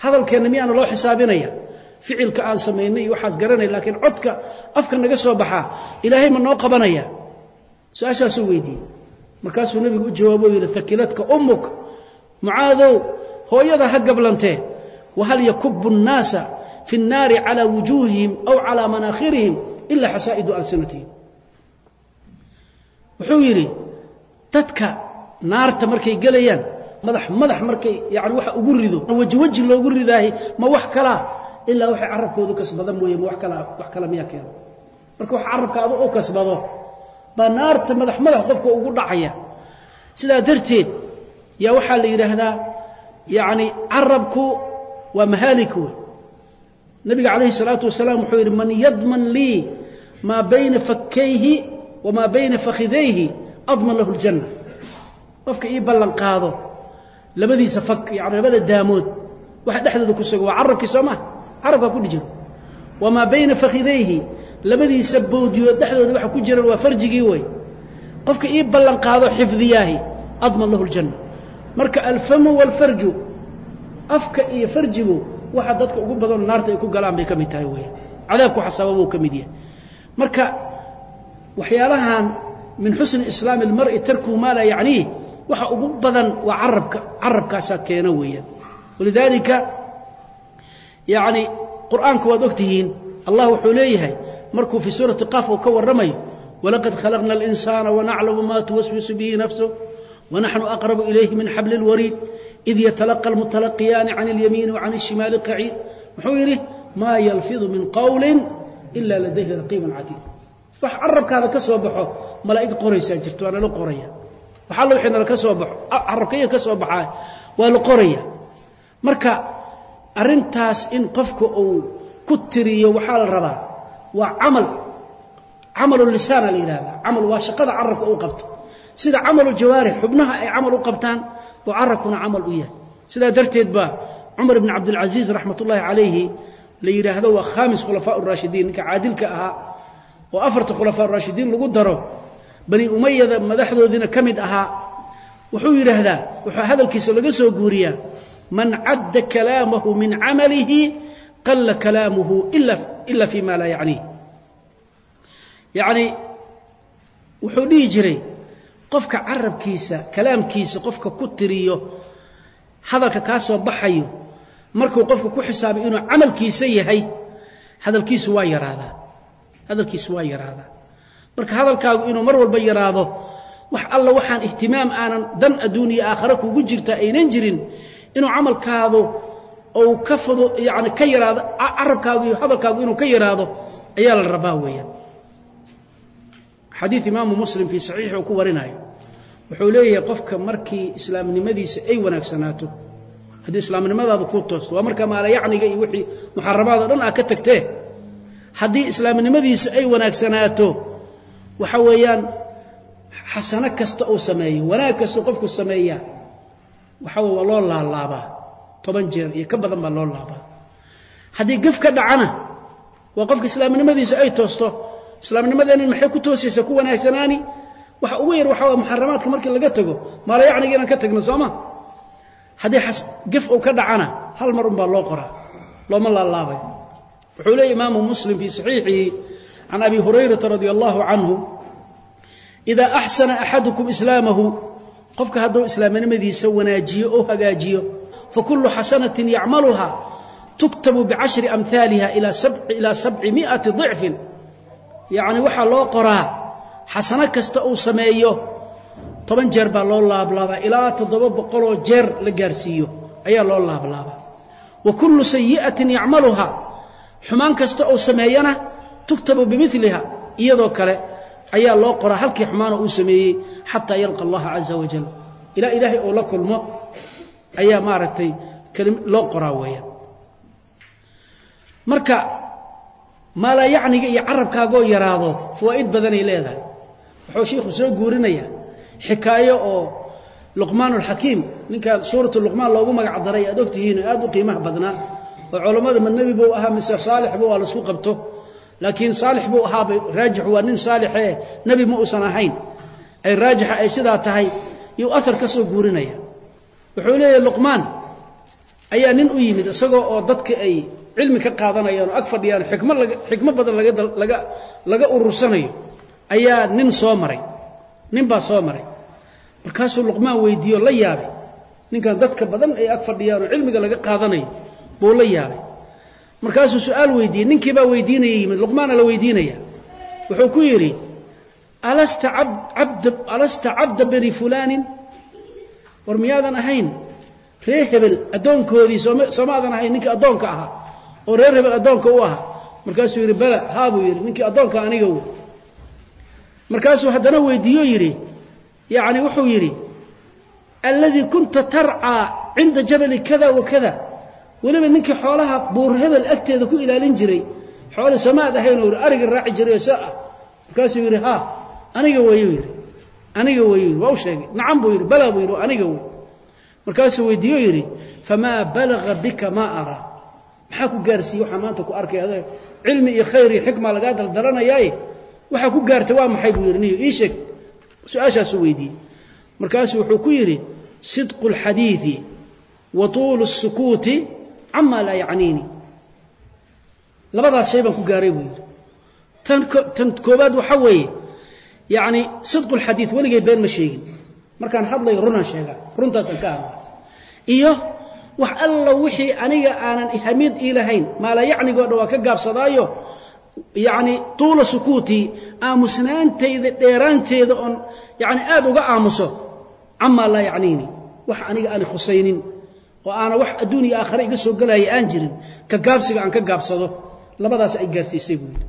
Hadalkeenna miyaana loo xisaabinaya ficilka aan samaynay iyo waxaas garanay laakiin codka afka naga soo baxaa ilaahay ma noo qabanaya su-aashaasuu weydiiyey markaasuu nebigu u jawaabo yidhi hakiladka ummuk mucaadow hooyada ha gablantee wahal yakubu الnaasa fi الnaari calى wujuuhihim aw calى manaakhirihim ila xasaa'idu alsinatihim wuxuu yidhi dadka naarta markay gelayaan madax madax markay yani waxa ugu rido weji weji loogu ridaahi ma wax kalaa ilaa waxay carabkoodu kasbada mooye ma wax kala wax kala miyaa keeno. Marka wax carabka adu u kasbado baa naarta madax madax qofka ugu dhacaya. Sidaa darteed yaa waxaa la yidhaahdaa yacni carabku waa mahaalik wey nabiga calayhi salaatu wasalaam wuxuu yidhi man yadman lii maa bayna fakkayhi wamaa bayna fakhidayhi adman lahu ljanna. Qofka ii ballanqaado labadiisa fak yani labada daamood waxa dhexdooda ku sugan waa carabkii soo maha carabkaa kudhi jiro wamaa bayna fakhidayhi labadiisa bowdiyo dhexdooda waxa ku jiran waa farjigii wey qofka ii ballan xifdiyaahi adman lahu ljanna marka alfamu walfarju afka iyo farjigu waxa dadka ugu badan naarta ay ku galaan bay ka mid tahay weya cadaabku waxa sababuu ka mid yahay. Marka waxyaalahan min xusni islaami اlmar'i tarku maa laa yacniih waxa ugu badan waa aabka carabkaasaa keena weeyaan walidaalika yacni qur'aanka waad og tihiin allah wuxuu leeyahay markuu fii suurati qaaf uu ka warramayo walaqad khalaqna اlinsaana wanaclamu ma tuwaswisu bihi nafsuh wanaxnu aqrabu ilayhi min xabli اlwariid id yatalaqa almutalaqiyaani can اlyamiini wa can الshimaali qaciid muxuu yidhi maa yalfidu min qowli ila ladayhi raqiiban catiid wax carabkaada ka soo baxo malaa'ig qoraysaa jirto waa nala qoraya wax alla wixii nala ka soo baxo carabkaiga ka soo baxaa waa la qoraya marka arrintaas in qofka uu ku tiriyo waxaa la rabaa waa camal. Camalu la yidhahda camal waa shaqada carabka uu qabto. Sida camalu jawaarix xubnaha ay camal u qabtaan oo carabkuna camal u yahay. Sidaa darteed baa cumar ibn cabdilcasiis raxmat ullaahi calayhi la yidhaahdo waa khaamis khulafaa raashidiin. Ninka caadilka ahaa oo afarta khulafaa raashidiin lagu daro bani umayada madaxdoodiina ka mid ahaa wuxuu yidhaahdaa wuxuu hadalkiisa laga soo guuriyaa man cadda kalaamahu min camalihi qalla kalaamuhu ila fi ma laa yacniih yacni wuxuu dhihi jiray qofka carabkiisa kalaamkiisa qofka ku tiriyo hadalka kaa soo baxayo markuu qofka ku xisaabay inuu camalkiisa yahay hadalkiisu waa yaraadaa. Hadalkiisu waa yaraadaa. Marka hadalkaagu inuu mar walba yaraado wax alla waxaan ihtimaam aanan dan adduuniya aakhare kugu jirta aynan jirin inuu camalkaadu ou ka fudu yani ka yaraado carabkaagu iyo hadalkaagu inuu ka yaraado ayaa la rabaa weeyaan. Xadiid imaamu muslim fii saxiixi uu ku warinayo. Wuxuu leeyahay qofka markii islaamnimadiisa ay wanaagsanaato haddii islaamnimadaadu ku toosto waa markaa maalayacniga iyo wixii muxaramaad o dhan aad ka tagtee haddii islaamnimadiisa ay wanaagsanaato waxa weeyaan xasano kasta uu sameeyo wanaag kasta qofku sameeyaa waxa wey waa loo laalaabaa. Toban jeer iyo ka badan baa loo laabaa. Haddii gef ka dhacana waa qofka islaamnimadiisa ay toosto. Islaamnimadeenin maxay ku toosaysa ku wanaagsanaani waxa ugu yar waxa waa muxaramaadka markii laga tago. Maalayacniga inaan ka tagno sooma haddii gef uu ka dhacana hal mar unbaa loo qoraa looma laalaabayo wuxuu leeyay imaamu muslim fii saxiixihi can abi hurayrata radia allahu canhu idaa axsana axadukum islaamahu qofka hadduu islaamnimadiisa wanaajiyo oo hagaajiyo fakulu xasanatin yacmaluha tuktabu bicashri amhaaliha ilaa sabci miati ضicfin yacni waxaa loo qoraa xasano kasta uu sameeyo toban jeer baa loo laablaabaa ilaa toddoba boqoloo jeer la gaarsiiyo ayaa loo laablaabaa. Wa kullu sayi'atin yacmaluha xumaan kasta uu sameeyana tuktabu bimiliha iyadoo kale ayaa loo qoraa halkii xumaana uu sameeyey xataa yalqa allaha caza wajal ilaa ilaahay uu la kulmo ayaa maaragtay loo qoraa weeyaan. Marka maalayacniga iyo carabkaagoo yaraado fawaa'id badanay leedahay. Wuxuu shiikhu soo guurinayaa xikaayo oo luqmaan alxakiim ninka suuratu luqmaan loogu magac daray aad og tihiin oo aad u qiimaha badnaa oo culammada ma buu ahaa mise saalixbu waa la isku qabto laakiin saalix buu ahaabay raajixu waa nin saalixee nebi ma uusan ahayn. Ay raajixa ay sidaa tahay iyuu ahar ka soo guurinaya. Wuxuu leeyahay luqmaan ayaa nin u yimid isagoo oo dadka ay cilmi ka qaadanayaan oo ag fadhiyaan xikmo laga xikmo badan laga laga laga urursanayo. Ayaa nin soo maray. Nin baa soo maray. Markaasuu luqmaan weydiiyo la yaabay. Ninkan dadka badan ay ag fadhiyaan oo cilmiga laga qaadanayo buu la yaabay markaasuu su'aal weydiiyey ninkii baa weydiinaya yimid luqmaana la weydiinaya. Wuxuu ku yidhi alasta alasta cabda bani fulaanin? War miyaadan ahayn? Reer hebel addoonkoodii sooma soomaadan ahayn ninkii addoonka ahaa oo reer hebel addoonka u ahaa. Markaasuu yidhi bala haa buu yidhi ninkii addoonka aniga wey. Markaasuu haddana weydiiyo yidhi yacni wuxuu yidhi alladii kunta tarcaa cinda jabali kada wa kada weliba ninkii xoolaha buur hebel agteeda ku ilaalin jiray xoole samaad ahayn oo arigi raaci jiray sa ah. Markaasuu yidhi ha aniga wayuu yidhi. Aniga wayuu yidhi. Waa u sheegay. Nacam buu yidhi. Balaa buu yidhi. Oo aniga wey markaasuu weydiiyo yidhi famaa balaga bika maa araa maxaa ku gaarsiiye waxaa maanta ku arkay ad cilmi iyo khayr iyo xikma lagaa daldalanayaaye waxaa ku gaartay waa maxay? buu yidhi. Niyo ii sheeg. Su'aashaasuu weydiiyey. Markaasuu wuxuu ku yidhi sidqu alxadiidi wa tuulu asukuuti cama laa yacniini labadaas shay baan ku gaaray buu yidhi. Tan koobaad waxaa weeye yacni sidqu اlxadiid weligay been ma sheegin. Markaan hadlayo runaan sheegaa. Runtaasaan ka hadla iyo wax alla wixii aniga aanan hamiid ii lahayn maala yacnigoo dhan waa ka gaabsadaayo yacni tuula sukuutii aamusnaantayda dheeraanteeda oon yacni aad uga aamuso camaa laa yacniini wax aniga aani khusaynin oo aana wax adduun aakhare iga soo gelaya aan jirin ka gaabsiga aan ka gaabsado labadaas ay gaarsiisay buu yidhi.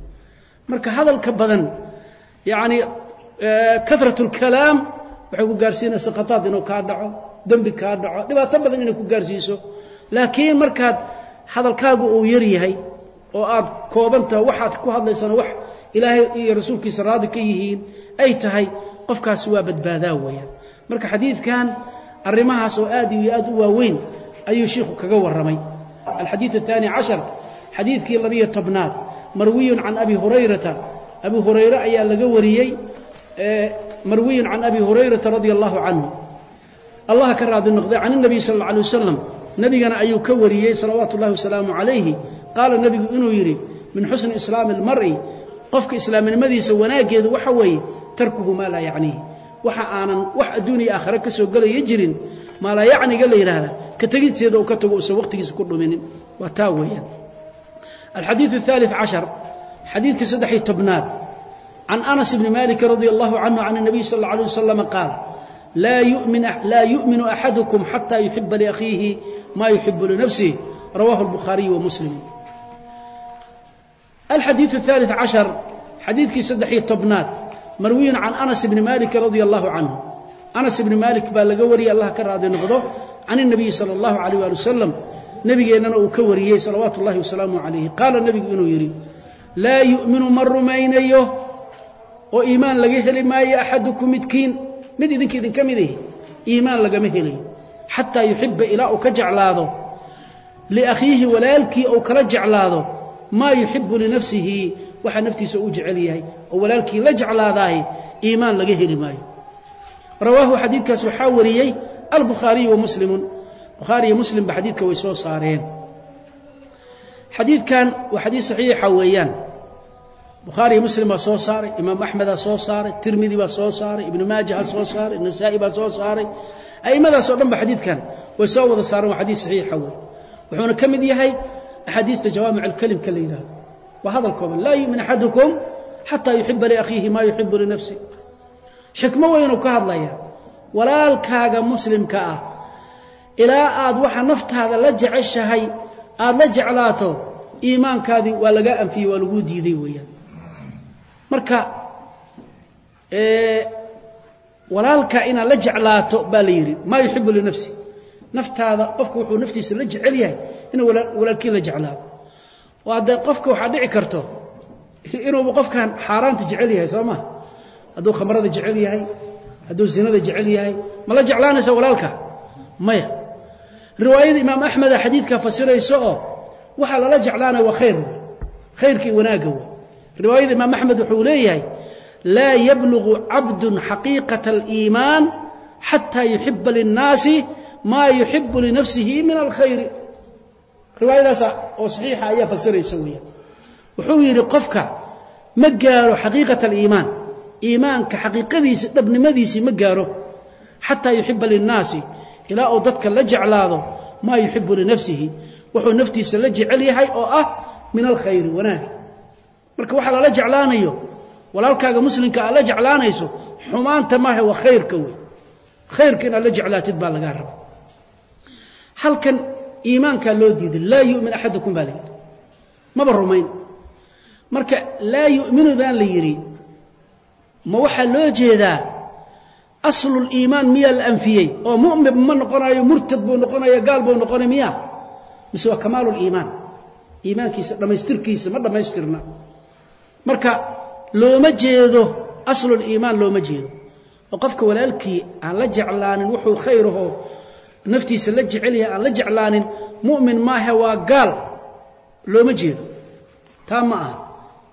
Marka hadalka badan yacni karat اlkalaam waxay ku gaarsiinaysa khataad inuu kaa dhaco dembi kaa dhaco dhibaato badan inay ku gaarsiiso. Laakiin markaad hadalkaagu uu yar yahay oo aad koobantaha waxaad ku hadlaysana wax ilaahay iyo rasuulkiisa raadi ka yihiin ay tahay qofkaasi waa badbaadaa weeyaan. Marka xadiidkan arrimahaas oo aad iyo aad u waaweyn ayuu shiikhu kaga warramay alxadiid الثaanي caشhar xadiidkii labiyo tobnaad marwiyun can abi hurayrata abi hurayre ayaa laga wariyey marwiyun can abi hurayrata radia allahu canhu allah ka raadi noqday can الnabiy sal اlla alيه wasalam nebigana ayuu ka wariyey salawaatu اllahi wasalaamu calayhi qaala nebigu inuu yidhi min xusni islaami اlmar'i qofka islaamnimadiisa wanaaggeedu waxa weeye tarkuhu maa laa yacniihi waxa aanan wax adduuniya aakhare ka soo gelaya jirin maa laa yacniga la yidhaahda ka tegidteeda uu ka tago uusan waqhtigiisa ku dhuminin waa taa weeyaan alxadiidu الثالث caشhar xadiidka saddex-iyo tobnaad can anas bni maliki radia allahu canhu can الnabiy sal اlla alيه waslama qaala laa yu'minu axadukum xata yuxiba liakhiihi ma yuxibu linafsih rawahu اlbukhaariyu wa muslim alxadiidu الثالث caشhar xadiidkii saddex-iyo tobnaad marwiin can أنس بن مالك رضي الله canhu. أنس بن maalik baa laga wariyey allah ka raadi noqdo can inabiyi sala allahu calayh waali wasalam nebigeennana uu ka wariyey salawaatu ullahi wasalaamu calayhi qaala nebigu inuu yidhi laa yu'minu ma rumaynayo oo iimaan laga heli maayo axaduku midkiin. Mid idinka idinka mid ihi iimaan lagama helayo xataa yuxibba ilaa uu ka jeclaado liakhiihi walaalkii uu kala jeclaado maa yuxibu linafsihi waxa naftiisa uu jecel yahay oo walaalkii la jeclaadaahi iimaan laga heli maayo. Rawaahu xadiidkaas waxaa wariyey albukhaariyu wa muslimun. Bukhaariyo muslim ba xadiidka way soo saareen. Xadiidkan waa xadiid saxiixa weeyaan. Bukhaariyo muslim baa soo saaray imaam axmedaa soo saaray tirmidi baa soo saaray ibnu maajaha soo saaray nasaa'i baa soo saaray. A'immadaas oo dhan ba xadiidkan way soo wada saareen waa xadiid saxiixa wey wuxuuna ka mid yahay axaadiista jawaamic alkelimka la yidhahdo waa hadal kooban laa yu'min axadukum xataa yuxiba liakhiihi maa yuxibu linafsi xikmo weynuu ka hadlaya walaalkaaga muslimka ah ilaa aad waxa naftaada la jeceshahay aad la jeclaato iimaankaadii waa lagaa anfiyey waa laguu diiday weeyaan marka walaalkaa inaad la jeclaato baa la yidhi maa yuxibu linafsi naftaada qofka wuxuu naftiisa la jecel yahay inuu walaalkii la jeclaado oo haddee qofka waxaa dhici karto inuuba qofkan xaaraanta jecel yahay soo maa hadduu khamrada jecel yahay hadduu zinada jecel yahay ma la jeclaanaysa walaalka? Maya. Riwaayada imaam axmeda xadiidkaa fasirayso oo waxaa lala jeclaanaya waa khayr wey khayrkii wanaagga wey riwaayada imaam axmed wuxuu leeyahay laa yablugu cabdun xaqiiqata aliimaan xataa yuxiba linnaasi maa yuxibu linafsihi min alkhayri. Riwaayadaas oo saxiixa ayaa fasiraysa weeyaan. Wuxuu yidhi qofka ma gaaro xaqiiqat aliimaan. Iimaanka xaqiiqadiisi dhabnimadiisii ma gaaro. Xataa yuxiba linnaasi ilaa uu dadka la jeclaado maa yuxibu linafsihi. Wuxuu naftiisa la jecel yahay oo ah min alkhayri wanaag. Marka waxaa lala jeclaanayo walaalkaaga muslimka aad la jeclaanayso xumaanta maaha waa khayrka wey khayrka inaad la jeclaatid baa lagaa raba halkan iimaankaa loo diiday laa yu'min axadukum baa la yidhi. Maba rumayn. Marka laa yu'minudaan la yidhi ma waxaa loo jeedaa asluliimaan miyaa la anfiyey? Oo mu'min ma noqonayo murtad buu noqonaya gaal buu noqonay miyaa? Mise waa kamaaluliimaan iimaankiisa dhammaystirkiisa ma dhammaystirna marka looma jeedo asluliimaan looma jeedo. Oo qofka walaalkii aan la jeclaanin wuxuu khayrahoo naftiisa la jecel yahay aan la jeclaanin mu'min maahe waa gaal. Looma jeedo. Taa ma aha.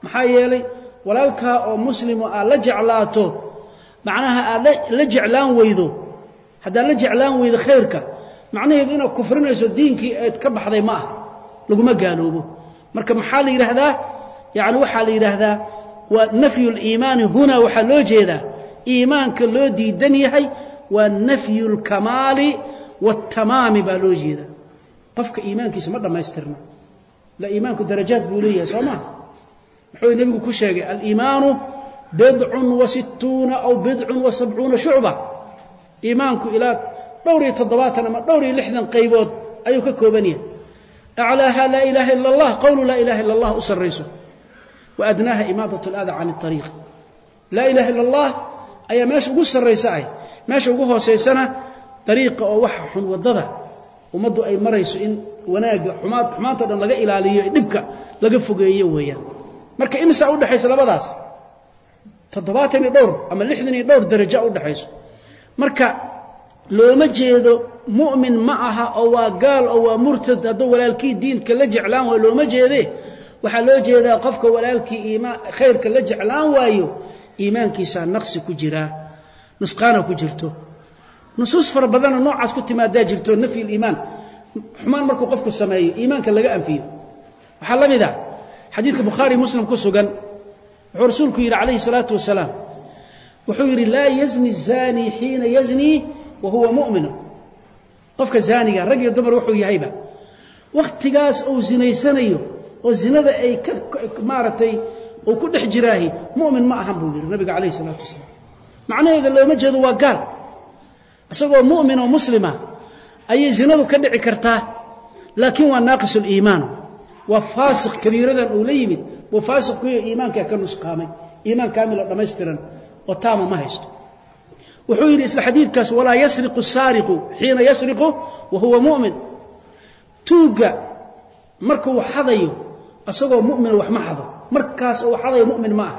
Maxaa yeelay walaalkaa oo muslimo aad la jeclaato macnaha aad la jeclaan weydo. Haddaad la jeclaan weydo khayrka macnaheedu inaad kufrinayso diinkii eed ka baxday ma aha. Laguma gaaloobo. Marka maxaa la yidhaahdaa? Yacni waxaa la yidhaahdaa waa nafyu hunaa waxaa loo jeedaa. Iimaanka loo diidan yahay waa nafyu lkamaali waatamaami baa loo jeedaa qofka iimaankiisa ma dhammaystirna la iimaanku darajaad buu leeyahay soo maa muxuu nebigu ku sheegay aliimaanu bidcun wa sittuuna aw bidcun wa sabcuuna shucba iimaanku ilaa dhowr iyo toddobaatan ama dhowr iyo lixdan qaybood ayuu ka kooban yahay aclaaha laa ilaaha ila allah qowlu laa ilaha illa allah u sarrayso wa adnaaha imaadat alaada can اطariiq laa ilaha illa allah ayaa meesha ugu sarraysa ah meesha ugu hoosaysana dariiqa oo waxa xun waddada ummaddu ay marayso in wanaagga xumaad xumaanto dhan laga ilaaliyo dhibka laga fogeeyo weeyaan. Marka imisaa udhexaysa labadaas? Toddobaatan iyo dhowr ama lixdan iyo dhowr daraja udhexayso marka looma jeedo mu'min ma aha oo waa gaal oo waa murtad hadduu walaalkii diinka la jeclaan waayo looma jeedee waxaa loo jeedaa qofka walaalkii iimaan khayrka la jeclaan waayo iimaankiisaa naqsi ku jiraa nusqaana ku jirto nusuus fara badanoo noocaas ku timaadaa jirto nafyi liimaan xumaan markuu qofku sameeyo iimaanka laga anfiyo. Waxaa la mid ah xadiidka bukhaari muslim ku sugan. Wuxuu rasuulku yidhi calayhi salaatu wasalaam wuxuu yidhi laa yazni zaani xiina yaznii wa huwa mu'minu qofka zaaniga rag iyo dumar wuxuu yahayba wakhtigaas uu zinaysanayo oo zinada ay ka maaragtay uu ku dhex jiraahi mu'min ma ahan buu yidhi nabiga calayhi salaatu wasalaam. Macnaheeda looma jeedo waa gaal isagoo mu'min oo muslima ayay zinadu ka dhici kartaa. Laakiin waa naaqis liimaan waa faasiq kabiiradan uu la yimid. Buu faasiq kuyo iimaankaa ka nusqaamay. Iimaan kaamil oo dhammaystiran oo taama ma haysto. Wuxuu yidhi isla xadiidkaas walaa yasriqu saariqu xiina yasriqu wa huwa mu'min. Tuugga markuu xadayo isagoo mu'mina wax ma xado. Markaas uu xadayo mu'min ma ah.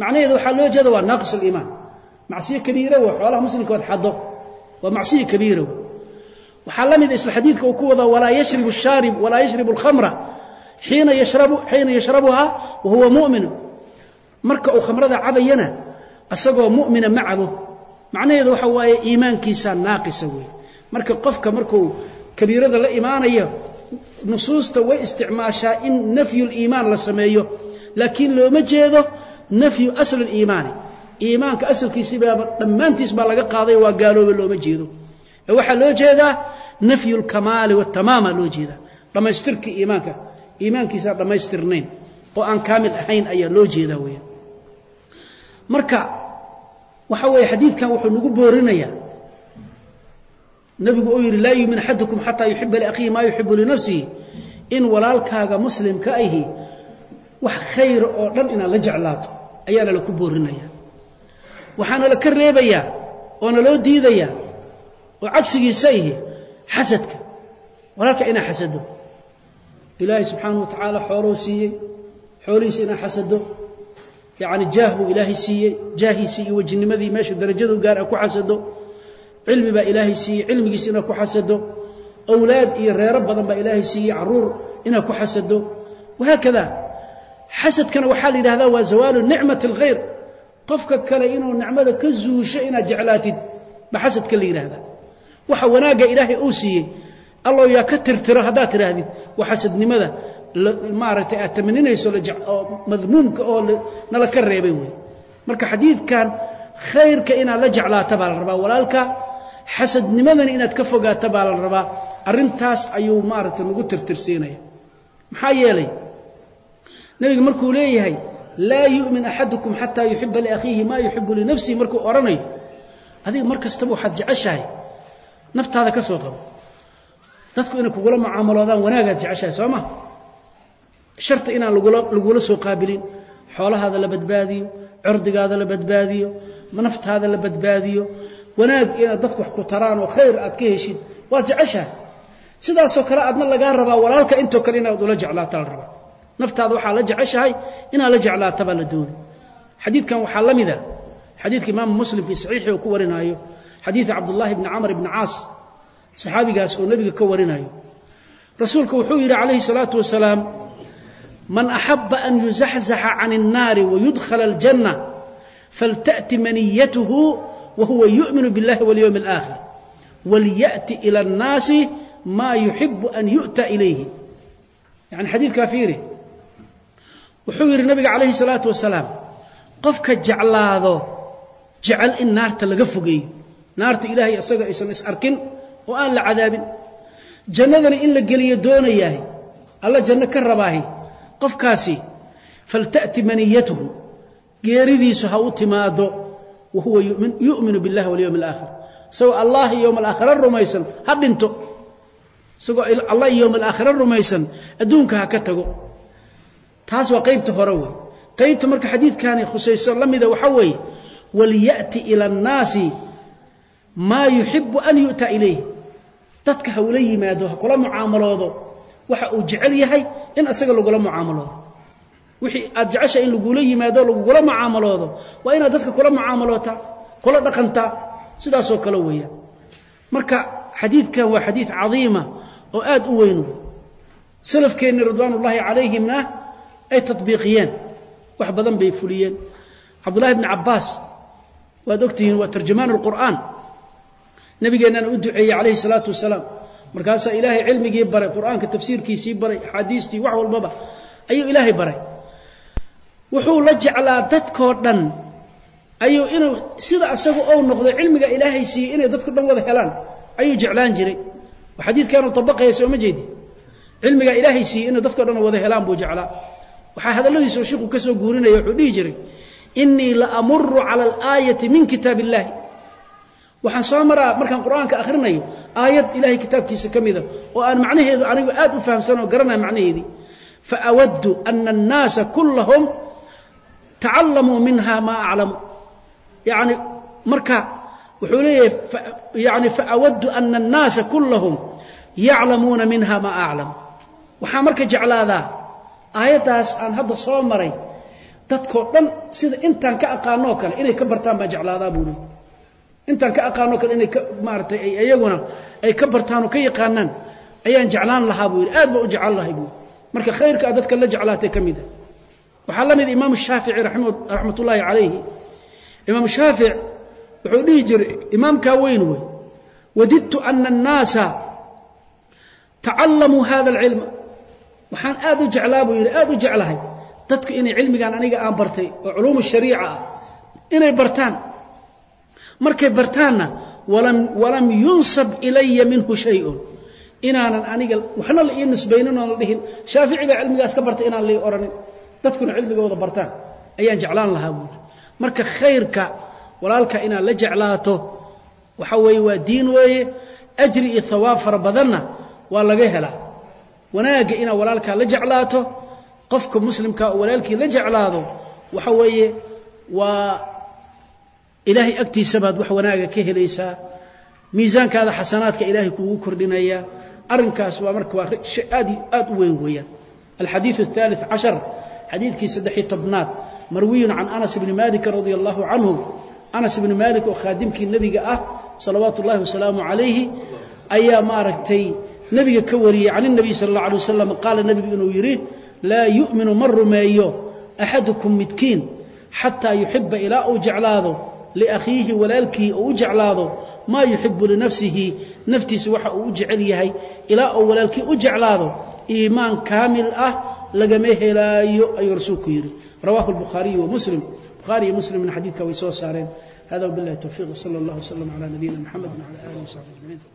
Macnaheedu waxaa loo jeeda waa naaqis aliimaan macsiyo kabiira wey xoolaha muslimkood xado waa macsiyo kabiira wey waxaa la mida isla xadiidka uu ku wadaa walaa yashribu shaarib walaa yashribu alkhamra. Xiina yashrabu xiina yashrabuhaa wa huwa mu'minu marka uu khamrada cabayana isagoo mu'mina ma cabo. Macnaheedu waxa waaye iimaankiisaa naaqisa weeye marka qofka markuu kabiirada la imaanayo nusuusta way isticmaashaa in nafyu liimaan la sameeyo. Laakiin looma jeedo nafyu asli liimaani iimaanka asalkiisibaaba dhammaantiis baa laga qaaday waa gaalooba looma jeedo. Ee waxaa loo jeedaa nafyu lkamaali watamaama loo jeedaa. Dhammaystirkii iimaanka iimaankiisaa dhammaystirnayn oo aan kaamil ahayn ayaa loo jeedaa weya marka waxa weeye xadiidkan wuxuu nagu boorinayaa. Nebigu uu yidhi laa yuumin axadukum xataa yuxiba liakhiihi maa yuxibu linafsihi in walaalkaaga muslimka ahi wax khayra oo dhan inaad la jeclaato ayaana la ku boorinaya waxaana la ka reebayaa oona loo diidayaa oo cagsigiisa ihi xasadka walaalka inaa xasado. Ilaahay subxaanahu wa tacaala xoolou siiyey xoolihiisa inaa xasado. Yacni jaah buu ilaahay siiyey jaahiisii iyo wejinimadii meesha darajadu gaar a ku xasado. Cilmi baa ilaahay siiyey cilmigiisa inaad ku xasado. Awlaad iyo reero badan baa ilaahay siiyey carruur inaad ku xasado. Wahaakada xasadkana waxaa la yidhahdaa waa zawaalu nicmati alkhayr qofka kale inuu nicmada ka zuusho inaad jeclaatid ba xasadka la yidhaahdaa waxa wanaagga ilaahay uu siiyey allow yaa ka tirtiro haddaad tidhaahdid waa xasadnimada maaragtay aad tamaninayso madmuumka oo nala ka reebay wey marka xadiidkan khayrka inaad la jeclaata baa la rabaa walaalka xasadnimadana inaad ka fogaata baa la rabaa arrintaas ayuu maaragtay nagu tirtirsiinaya. Maxaa yeelay? Nebiga markuu leeyahay laa yu'min axadukum xataa yuxiba liakhiihi maa yuxibu linafsihi markuu odhanayo adiga mar kastaba waxaad jeceshahay naftaada ka soo qabo. Dadku inay kugula mucaamaloodaan wanaagaad jeceshahay soo ma? Sharta inaan lagula lagula soo qaabilin xoolahaada la badbaadiyo curdigaada la badbaadiyo naftaada la badbaadiyo. Wanaag inaad dadku wax ku taraan oo khayr aad ka heshid waad jeceshahay. Sidaasoo kale aadna lagaa rabaa walaalka intoo kale inaad ula jeclaata la rabaa naftaada waxaa la jeceshahay inaad la jeclaatabaa la dooni xadiidkan waxaa la mida xadiidka imaamu muslim fii saxiixi uu ku warinaayo xadiida cabdullaahi bni camr bni caas saxaabigaas oo nebiga ka warinayo rasuulku wuxuu yidhi calayhi salaatu wasalaam man axaba an yuzaxzaxa can الnaari wayudkhala اljanna faltaأti maniyatuhu wahuwa yu'minu biاllahi walyowmi اlآakhir walyaأti ilى الnaasi maa yuxibu an yu'ta ilayhi yani xadiidkaa fiiri wuxuu yidhi nabiga calayhi salaatu wasalaam qofka jeclaado jecel in naarta laga fogeeyo. Naarta ilaahay isaga aysan is arkin oo aan la cadaabin. Jannadana in la geliyo doonayaahy alla janno ka rabaahy qofkaasi falta'ti maniyatuhu geeridiisu ha u timaado wa huwa yu'minu biاllahi walyowmi alaakhir isagoo allah iyo alaakhira rumaysan ha dhinto. Isagoo allah iyo alaakhira rumaysan adduunka ha ka tago taas waa qaybta hore wey qaybta marka xadiidkaani khusayso la mida waxaa weeye walyaأti ila الnaasi maa yuxibu an yu'ta ilayh dadka ha ula yimaado ha kula mucaamaloodo waxa uu jecel yahay in isaga lagula mucaamaloodo wixii aad jecesha in lagula yimaado lagugula mucaamaloodo waa inaad dadka kula mucaamalootaa kula dhaqantaa sidaasoo kale weeyaan marka xadiidkan waa xadiid cadiima oo aad u weyn wey salafkeenni ridwaan ullaahi calayhimna ay tabiiqiyeen wax badan bay fuliyeen. Cabdullahi bni cabbaas waad ogtihiin waa tarjamaan اlqur'aan nabigeennana u duceeyey calayhi salaatu wasalaam. Markaasaa ilaahay cilmigii baray qur'aanka tafsiirkiisii baray axaadiistii wax walbaba ayuu ilaahay baray. Wuxuu la jeclaa dadkoo dhan. Ayuu inuu sida asagu ou noqdo cilmiga ilaahay siiyey inay dadku dhan wada helaan ayuu jeclaan jiray. Xadiidkaanu abaqaya sooma jeedi? Cilmiga ilaahay siiyey inay dadko dhan wada helaan buu jeclaa waxaa hadalladiisa shiku ka soo guurinaya wuxuu dhihi jiray inii la amuru cala alaayati min kitaab illaahi waxaan soo maraa markaan qur'aanka akhrinayo aayad ilahay kitaabkiisa ka mida oo aan macnaheedu anigu aad u fahamsan oo garanaya macnaheedii. Faawaddu ana annaasa kullahum tacallamuu minha maa aclamu yani marka wuxuu leeyahay yani faawaddu ana annaasa kullahum yaclamuuna minha maa aclam waxaa marka jeclaadaa aayaddaas aan hadda soo maray dadkoo dhan sida intaan ka aqaanoo kale inay ka bartaan baan jeclaadaa buu leey intaan ka aqaanoo kale inay maaratay ay iyaguna ay ka bartaan oo ka yaqaanaan ayaan jeclaan lahaa buu yidhi. Aad baan u jeclaan lahay buu marka khayrka aad dadka la jeclaatay ka mid a. Waxaa la mid imaam shaafici raxmat ullaahi calayhi. Imaam shaafic wuxuu dhihi jiray imaamkaa weyn wey. Wadidtu ana annaasa tacallamuu hada alcilma waxaan aad u jeclaa buu yidhi aad u jeclahay. Dadku inay cilmigan aniga aan bartay oo culuum shariica ah inay bartaan. Markay bartaanna walam yunsab ilaya minhu shayun. Inaanan aniga waxna la ii nisbaynin oon la dhihin. Shaafici cilmigaas ka bartay inaan lai odhanin dadkuna cilmigooda bartaan. Ayaan jeclaan lahaa buu yidhi. Marka khayrka walaalka inaad la jeclaato waxa weeye waa diin weeye. Ajri iyo hawaab fara badanna waa laga helaa wanaagga inaad walaalkaa la jeclaato qofka muslimka oo walaalkii la jeclaado waxa weeye waa ilaahay agtiisa baad wax wanaaga ka helaysaa miisaankaada xasanaadka ilaahay kuugu kordhinaya arrinkaas waa marka waa shay aad aad u weyn weeyaan alxadiiث الثالث caشhر xadiidkii saddexi tobnaad marwiyun can anas bni maliki radi allahu canhu anas bni malik oo khaadimkii nebiga ah salawaatu اllahi wasalaamu calayhi ayaa maaragtay nebiga ka wariyey can الnabiy sal اllah alay wasalam qaala nebigu inuu yidhi laa yu'minu ma rumeeyo axadukum midkiin xataa yuxiba ilaa uu jeclaado liakhiihi walaalkii oo u jeclaado maa yuxibu linafsihi naftiisa waxa uu u jecel yahay ilaa uu walaalkii u jeclaado iimaan kaamil ah lagama helaayo ayuu rasuulku yidhi rawahu الbukhaariyu wamuslim bukhaari iyo muslimna xadiidka way soo saareen hada wbillahi towfiiq wsala اllah wslm calى nabiyina mxamed wcalى alihi wsaxbi ajmaciin